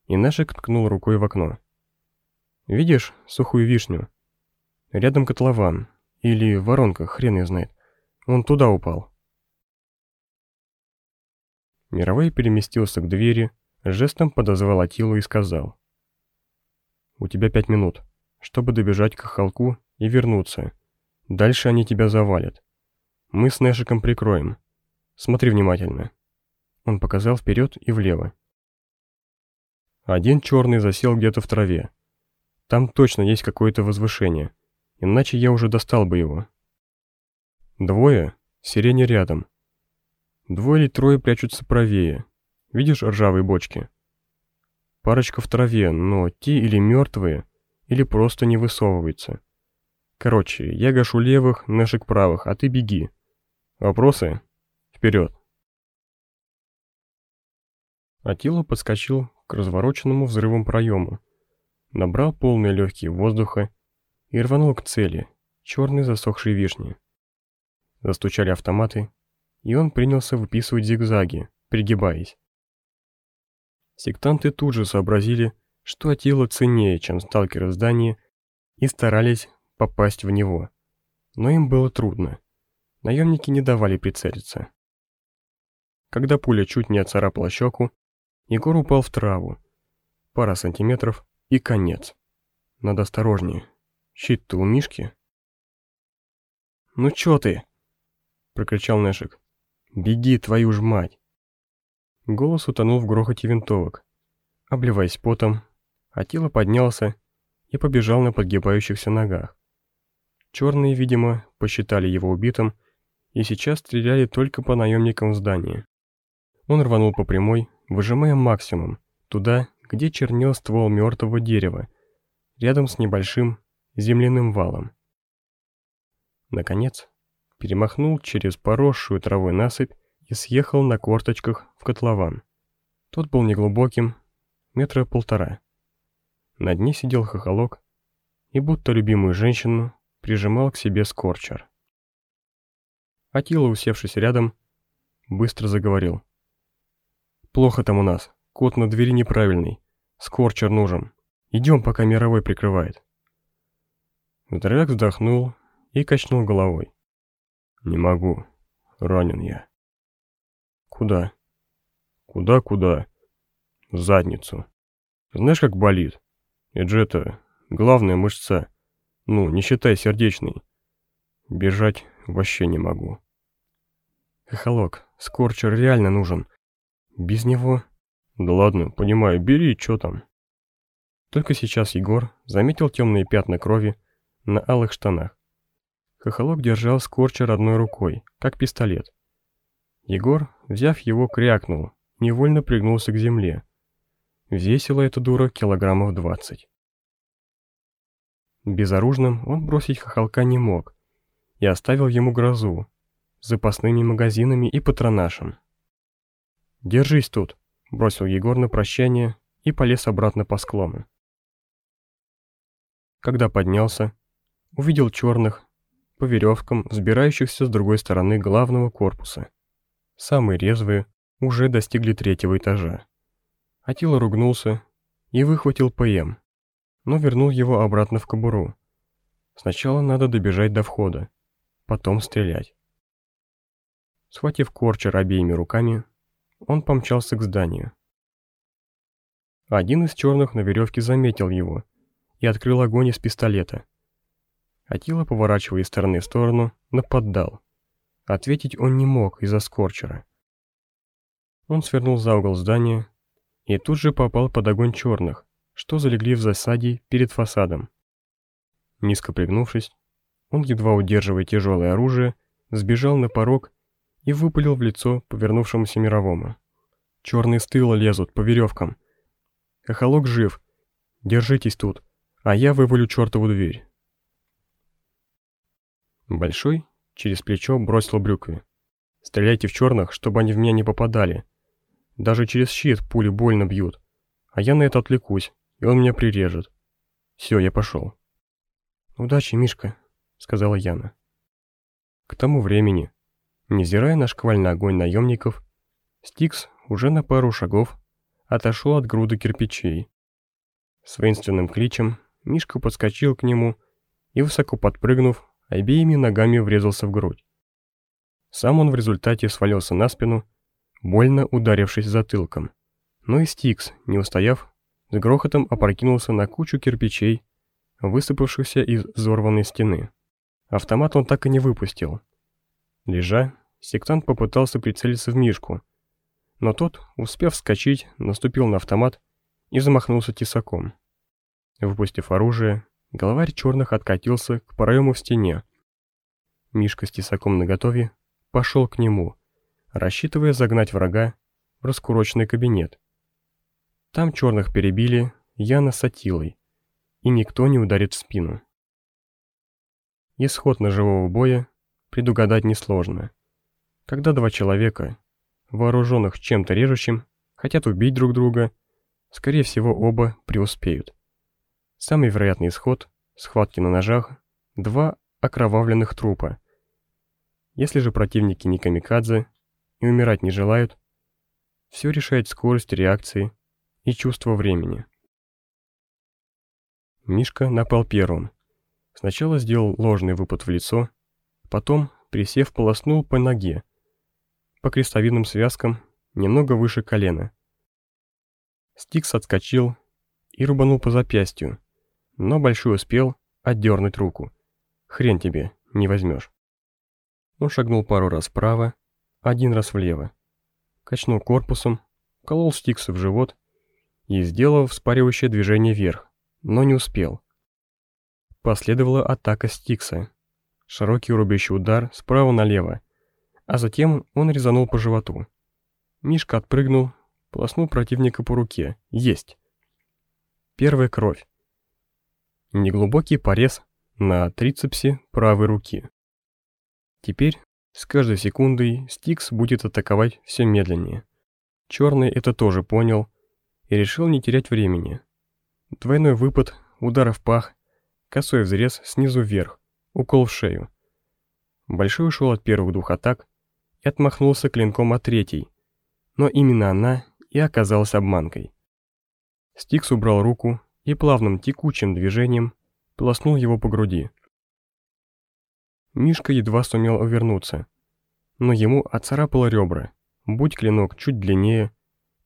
и Нэшек ткнул рукой в окно. «Видишь сухую вишню? Рядом котлован, или воронка, хрен ее знает. Он туда упал. Мировой переместился к двери, жестом подозвал Атилу и сказал. «У тебя пять минут, чтобы добежать к холку и вернуться. Дальше они тебя завалят. Мы с Нэшиком прикроем. Смотри внимательно». Он показал вперед и влево. Один черный засел где-то в траве. Там точно есть какое-то возвышение иначе я уже достал бы его. Двое, сирени рядом. Двое или трое прячутся правее. Видишь ржавые бочки? Парочка в траве, но те или мертвые, или просто не высовываются. Короче, я гашу левых, Нэшек правых, а ты беги. Вопросы? Вперед. Атила подскочил к развороченному взрывом проему, набрал полные легкие воздуха и рванул к цели, черной засохшей вишни. Застучали автоматы, и он принялся выписывать зигзаги, пригибаясь. Сектанты тут же сообразили, что Атила ценнее, чем сталкер в здании, и старались попасть в него. Но им было трудно. Наемники не давали прицелиться. Когда пуля чуть не оцарапала щеку, Егор упал в траву. Пара сантиметров и конец. Надо осторожнее. Щит-то у Мишки. «Ну чё ты?» — прокричал Нэшек. «Беги, твою ж мать!» Голос утонул в грохоте винтовок. Обливаясь потом, Атила поднялся и побежал на подгибающихся ногах. Черные, видимо, посчитали его убитым и сейчас стреляли только по наемникам в здании. Он рванул по прямой, выжимая максимум, туда, где чернел ствол мертвого дерева, рядом с небольшим земляным валом. Наконец, перемахнул через поросшую травой насыпь и съехал на корточках в котлован. Тот был неглубоким, метра полтора. На дне сидел хохолок и, будто любимую женщину, прижимал к себе скорчер. Атила, усевшись рядом, быстро заговорил. «Плохо там у нас. Кот на двери неправильный. Скорчер нужен. Идем, пока мировой прикрывает». Здоровяк вздохнул и качнул головой. «Не могу. Ранен я». «Куда?» «Куда-куда?» «В задницу. Знаешь, как болит? Это же это, главная мышца. Ну, не считай сердечной. Бежать вообще не могу». «Хохолок, скорчер реально нужен. Без него...» «Да ладно, понимаю, бери, что там?» Только сейчас Егор заметил темные пятна крови на алых штанах. Хохолок держал скорчер одной рукой, как пистолет. Егор, взяв его, крякнул, невольно пригнулся к земле. Весила эта дура килограммов двадцать. Безоружным он бросить хохолка не мог и оставил ему грозу запасными магазинами и патронашем. «Держись тут», — бросил Егор на прощание и полез обратно по склону. Когда поднялся, увидел черных, по веревкам, взбирающихся с другой стороны главного корпуса. Самые резвые уже достигли третьего этажа. Атила ругнулся и выхватил ПМ, но вернул его обратно в кобуру. Сначала надо добежать до входа, потом стрелять. Схватив корчер обеими руками, он помчался к зданию. Один из черных на веревке заметил его и открыл огонь из пистолета. Атила, поворачивая из стороны в сторону, нападал. Ответить он не мог из-за скорчера. Он свернул за угол здания и тут же попал под огонь черных, что залегли в засаде перед фасадом. Низко пригнувшись, он, едва удерживая тяжелое оружие, сбежал на порог и выпалил в лицо повернувшемуся мировому. «Черные с тыла лезут по веревкам. Хохолок жив. Держитесь тут, а я вывалю чертову дверь». Большой через плечо бросил брюкви. «Стреляйте в черных, чтобы они в меня не попадали. Даже через щит пули больно бьют. А я на это отвлекусь, и он меня прирежет. Все, я пошел». «Удачи, Мишка», — сказала Яна. К тому времени, невзирая на шквальный огонь наемников, Стикс уже на пару шагов отошел от груды кирпичей. С воинственным кличем Мишка подскочил к нему и, высоко подпрыгнув, обеими ногами врезался в грудь. Сам он в результате свалился на спину, больно ударившись затылком. Но и Стикс, не устояв, с грохотом опрокинулся на кучу кирпичей, высыпавшихся из взорванной стены. Автомат он так и не выпустил. Лежа, сектант попытался прицелиться в Мишку, но тот, успев вскочить, наступил на автомат и замахнулся тесаком. Выпустив оружие, Головарь черных откатился к проему в стене. Мишка с тесаком наготове пошел к нему, рассчитывая загнать врага в раскуроченный кабинет. Там черных перебили Яна с Атилой, и никто не ударит в спину. Исход ножевого боя предугадать несложно. Когда два человека, вооруженных чем-то режущим, хотят убить друг друга, скорее всего оба преуспеют. Самый вероятный исход – схватки на ножах, два окровавленных трупа. Если же противники не камикадзе и умирать не желают, все решает скорость реакции и чувство времени. Мишка напал первым. Сначала сделал ложный выпад в лицо, потом, присев, полоснул по ноге, по крестовидным связкам, немного выше колена. Стикс отскочил и рубанул по запястью, но Большой успел отдернуть руку. Хрен тебе, не возьмешь. Он шагнул пару раз вправо, один раз влево. Качнул корпусом, колол Стикса в живот и сделал вспаривающее движение вверх, но не успел. Последовала атака Стикса. Широкий рубящий удар справа налево, а затем он резанул по животу. Мишка отпрыгнул, полоснул противника по руке. Есть. Первая кровь. Неглубокий порез на трицепсе правой руки. Теперь с каждой секундой Стикс будет атаковать все медленнее. Черный это тоже понял и решил не терять времени. Двойной выпад, удар в пах, косой взрез снизу вверх, укол в шею. Большой ушел от первых двух атак и отмахнулся клинком от третьей, но именно она и оказалась обманкой. Стикс убрал руку и плавным текучим движением полоснул его по груди. Мишка едва сумел увернуться, но ему оцарапало ребра. Будь клинок чуть длиннее,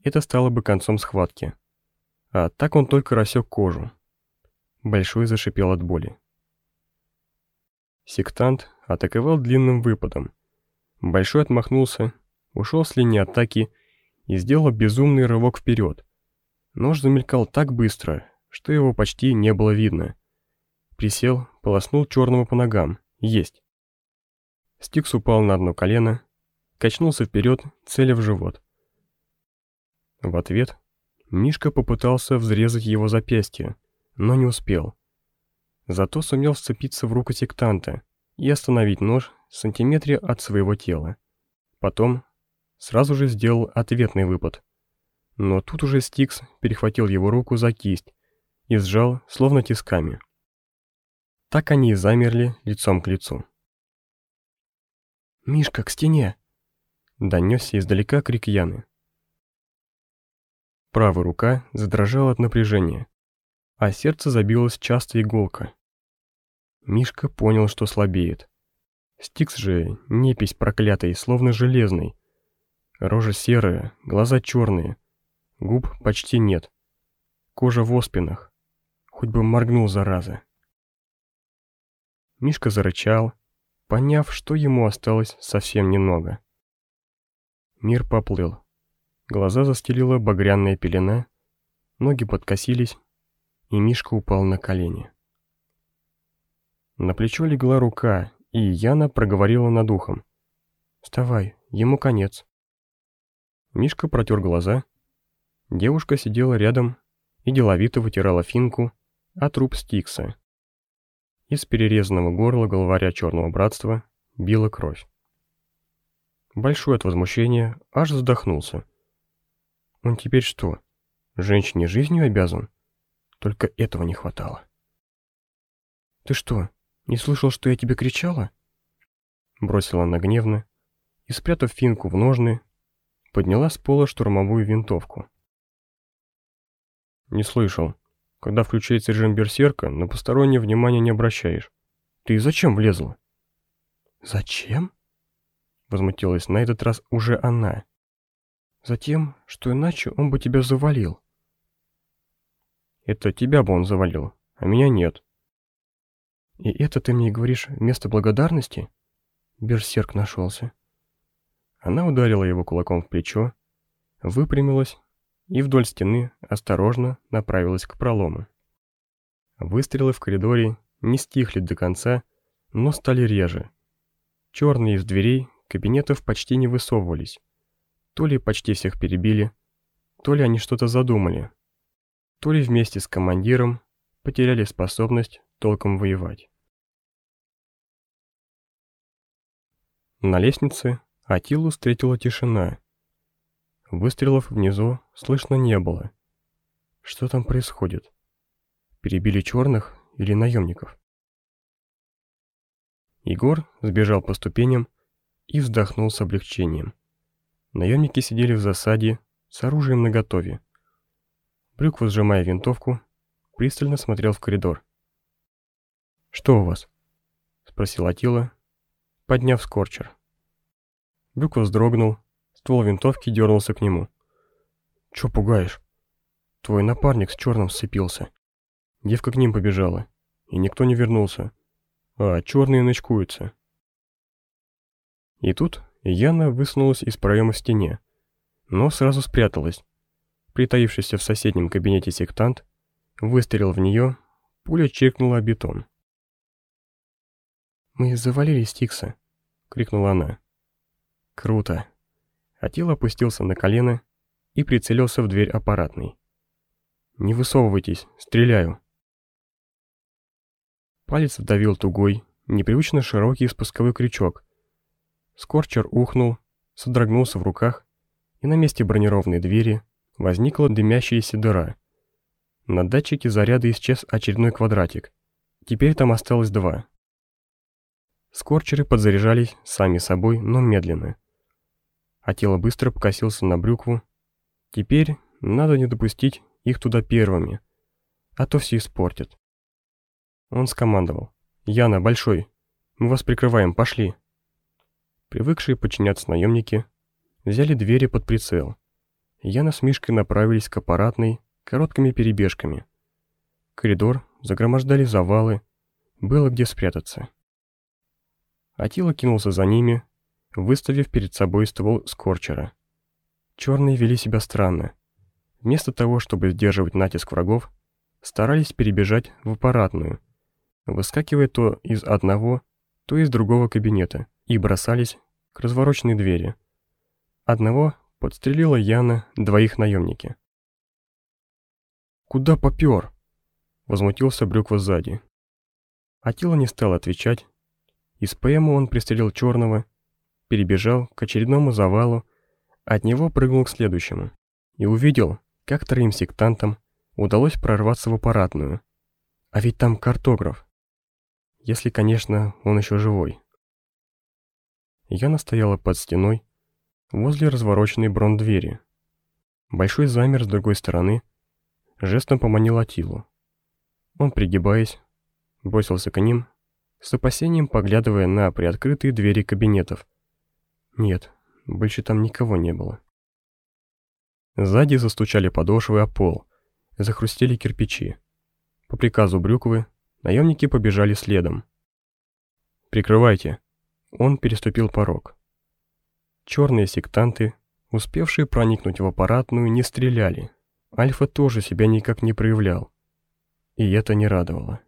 это стало бы концом схватки. А так он только рассек кожу. Большой зашипел от боли. Сектант атаковал длинным выпадом. Большой отмахнулся, ушел с линии атаки и сделал безумный рывок вперед. Нож замелькал так быстро, что его почти не было видно. Присел, полоснул черного по ногам. Есть. Стикс упал на одно колено, качнулся вперед, целя в живот. В ответ Мишка попытался взрезать его запястье, но не успел. Зато сумел вцепиться в руку сектанта и остановить нож в сантиметре от своего тела. Потом сразу же сделал ответный выпад. Но тут уже Стикс перехватил его руку за кисть и сжал, словно тисками. Так они и замерли лицом к лицу. «Мишка, к стене!» Донесся издалека крик Яны. Правая рука задрожала от напряжения, а сердце забилось часто иголка. Мишка понял, что слабеет. Стикс же непись проклятый, словно железный. Рожа серая, глаза черные, губ почти нет. Кожа в оспинах. Хоть бы моргнул, зараза. Мишка зарычал, поняв, что ему осталось совсем немного. Мир поплыл. Глаза застелила багряная пелена, ноги подкосились, и Мишка упал на колени. На плечо легла рука, и Яна проговорила над ухом. «Вставай, ему конец». Мишка протер глаза. Девушка сидела рядом и деловито вытирала финку, а труп Стикса. Из перерезанного горла главаря Черного Братства била кровь. Большой от возмущения аж задохнулся. Он теперь что, женщине жизнью обязан? Только этого не хватало. «Ты что, не слышал, что я тебе кричала?» Бросила она гневно и, спрятав финку в ножны, подняла с пола штурмовую винтовку. «Не слышал. Когда включается режим берсерка, на постороннее внимание не обращаешь. Ты зачем влезла?» «Зачем?» Возмутилась на этот раз уже она. «Затем, что иначе он бы тебя завалил». «Это тебя бы он завалил, а меня нет», «И это ты мне говоришь вместо благодарности?» Берсерк нашелся. Она ударила его кулаком в плечо, выпрямилась и вдоль стены осторожно направилась к пролому. Выстрелы в коридоре не стихли до конца, но стали реже. Черные из дверей кабинетов почти не высовывались. То ли почти всех перебили, то ли они что-то задумали, то ли вместе с командиром потеряли способность толком воевать. На лестнице Атилу встретила тишина. Выстрелов внизу слышно не было. Что там происходит? Перебили черных или наемников? Егор сбежал по ступеням и вздохнул с облегчением. Наемники сидели в засаде с оружием наготове. Брюква, сжимая винтовку, пристально смотрел в коридор. «Что у вас?» — спросил Атила, подняв скорчер. Бюк вздрогнул, ствол винтовки дернулся к нему. «Чё пугаешь? Твой напарник с черным сцепился. Девка к ним побежала, и никто не вернулся. А черные ночкуются». И тут Яна высунулась из проема в стене, но сразу спряталась. притаившийся в соседнем кабинете сектант, выстрелил в нее, пуля чиркнула о бетон. «Мы завалили Стикса!» — крикнула она. «Круто!» Атил опустился на колено и прицелился в дверь аппаратной. «Не высовывайтесь, стреляю!» Палец вдавил тугой, непривычно широкий спусковой крючок. Скорчер ухнул, содрогнулся в руках, и на месте бронированной двери возникла дымящаяся дыра. На датчике заряда исчез очередной квадратик. Теперь там осталось два. Скорчеры подзаряжались сами собой, но медленно. А тело быстро покосился на брюкву. Теперь надо не допустить их туда первыми, а то все испортят. Он скомандовал. «Яна, Большой, мы вас прикрываем, пошли!» Привыкшие подчиняться наемники взяли двери под прицел. Яна с Мишкой направились к аппаратной короткими перебежками. Коридор загромождали завалы, было где спрятаться. Атила кинулся за ними, выставив перед собой ствол скорчера. Черные вели себя странно. Вместо того, чтобы сдерживать натиск врагов, старались перебежать в аппаратную, выскакивая то из одного, то из другого кабинета, и бросались к развороченной двери. Одного подстрелила Яна, двоих наемники. «Куда попер?» — возмутился Брюква сзади. Атила не стал отвечать. Из ПМа он пристрелил черного, перебежал к очередному завалу, от него прыгнул к следующему и увидел, как троим сектантам удалось прорваться в аппаратную. А ведь там картограф. Если, конечно, он еще живой. Яна стояла под стеной, возле развороченной бронь-двери. Большой замер с другой стороны, жестом поманил Атилу. Он, пригибаясь, бросился к ним, с опасением поглядывая на приоткрытые двери кабинетов. Нет, больше там никого не было. Сзади застучали подошвы о пол, захрустели кирпичи. По приказу Брюквы Наемники побежали следом. «Прикрывайте!» Он переступил порог. Черные сектанты, успевшие проникнуть в аппаратную, не стреляли. Альфа тоже себя никак не проявлял. И это не радовало.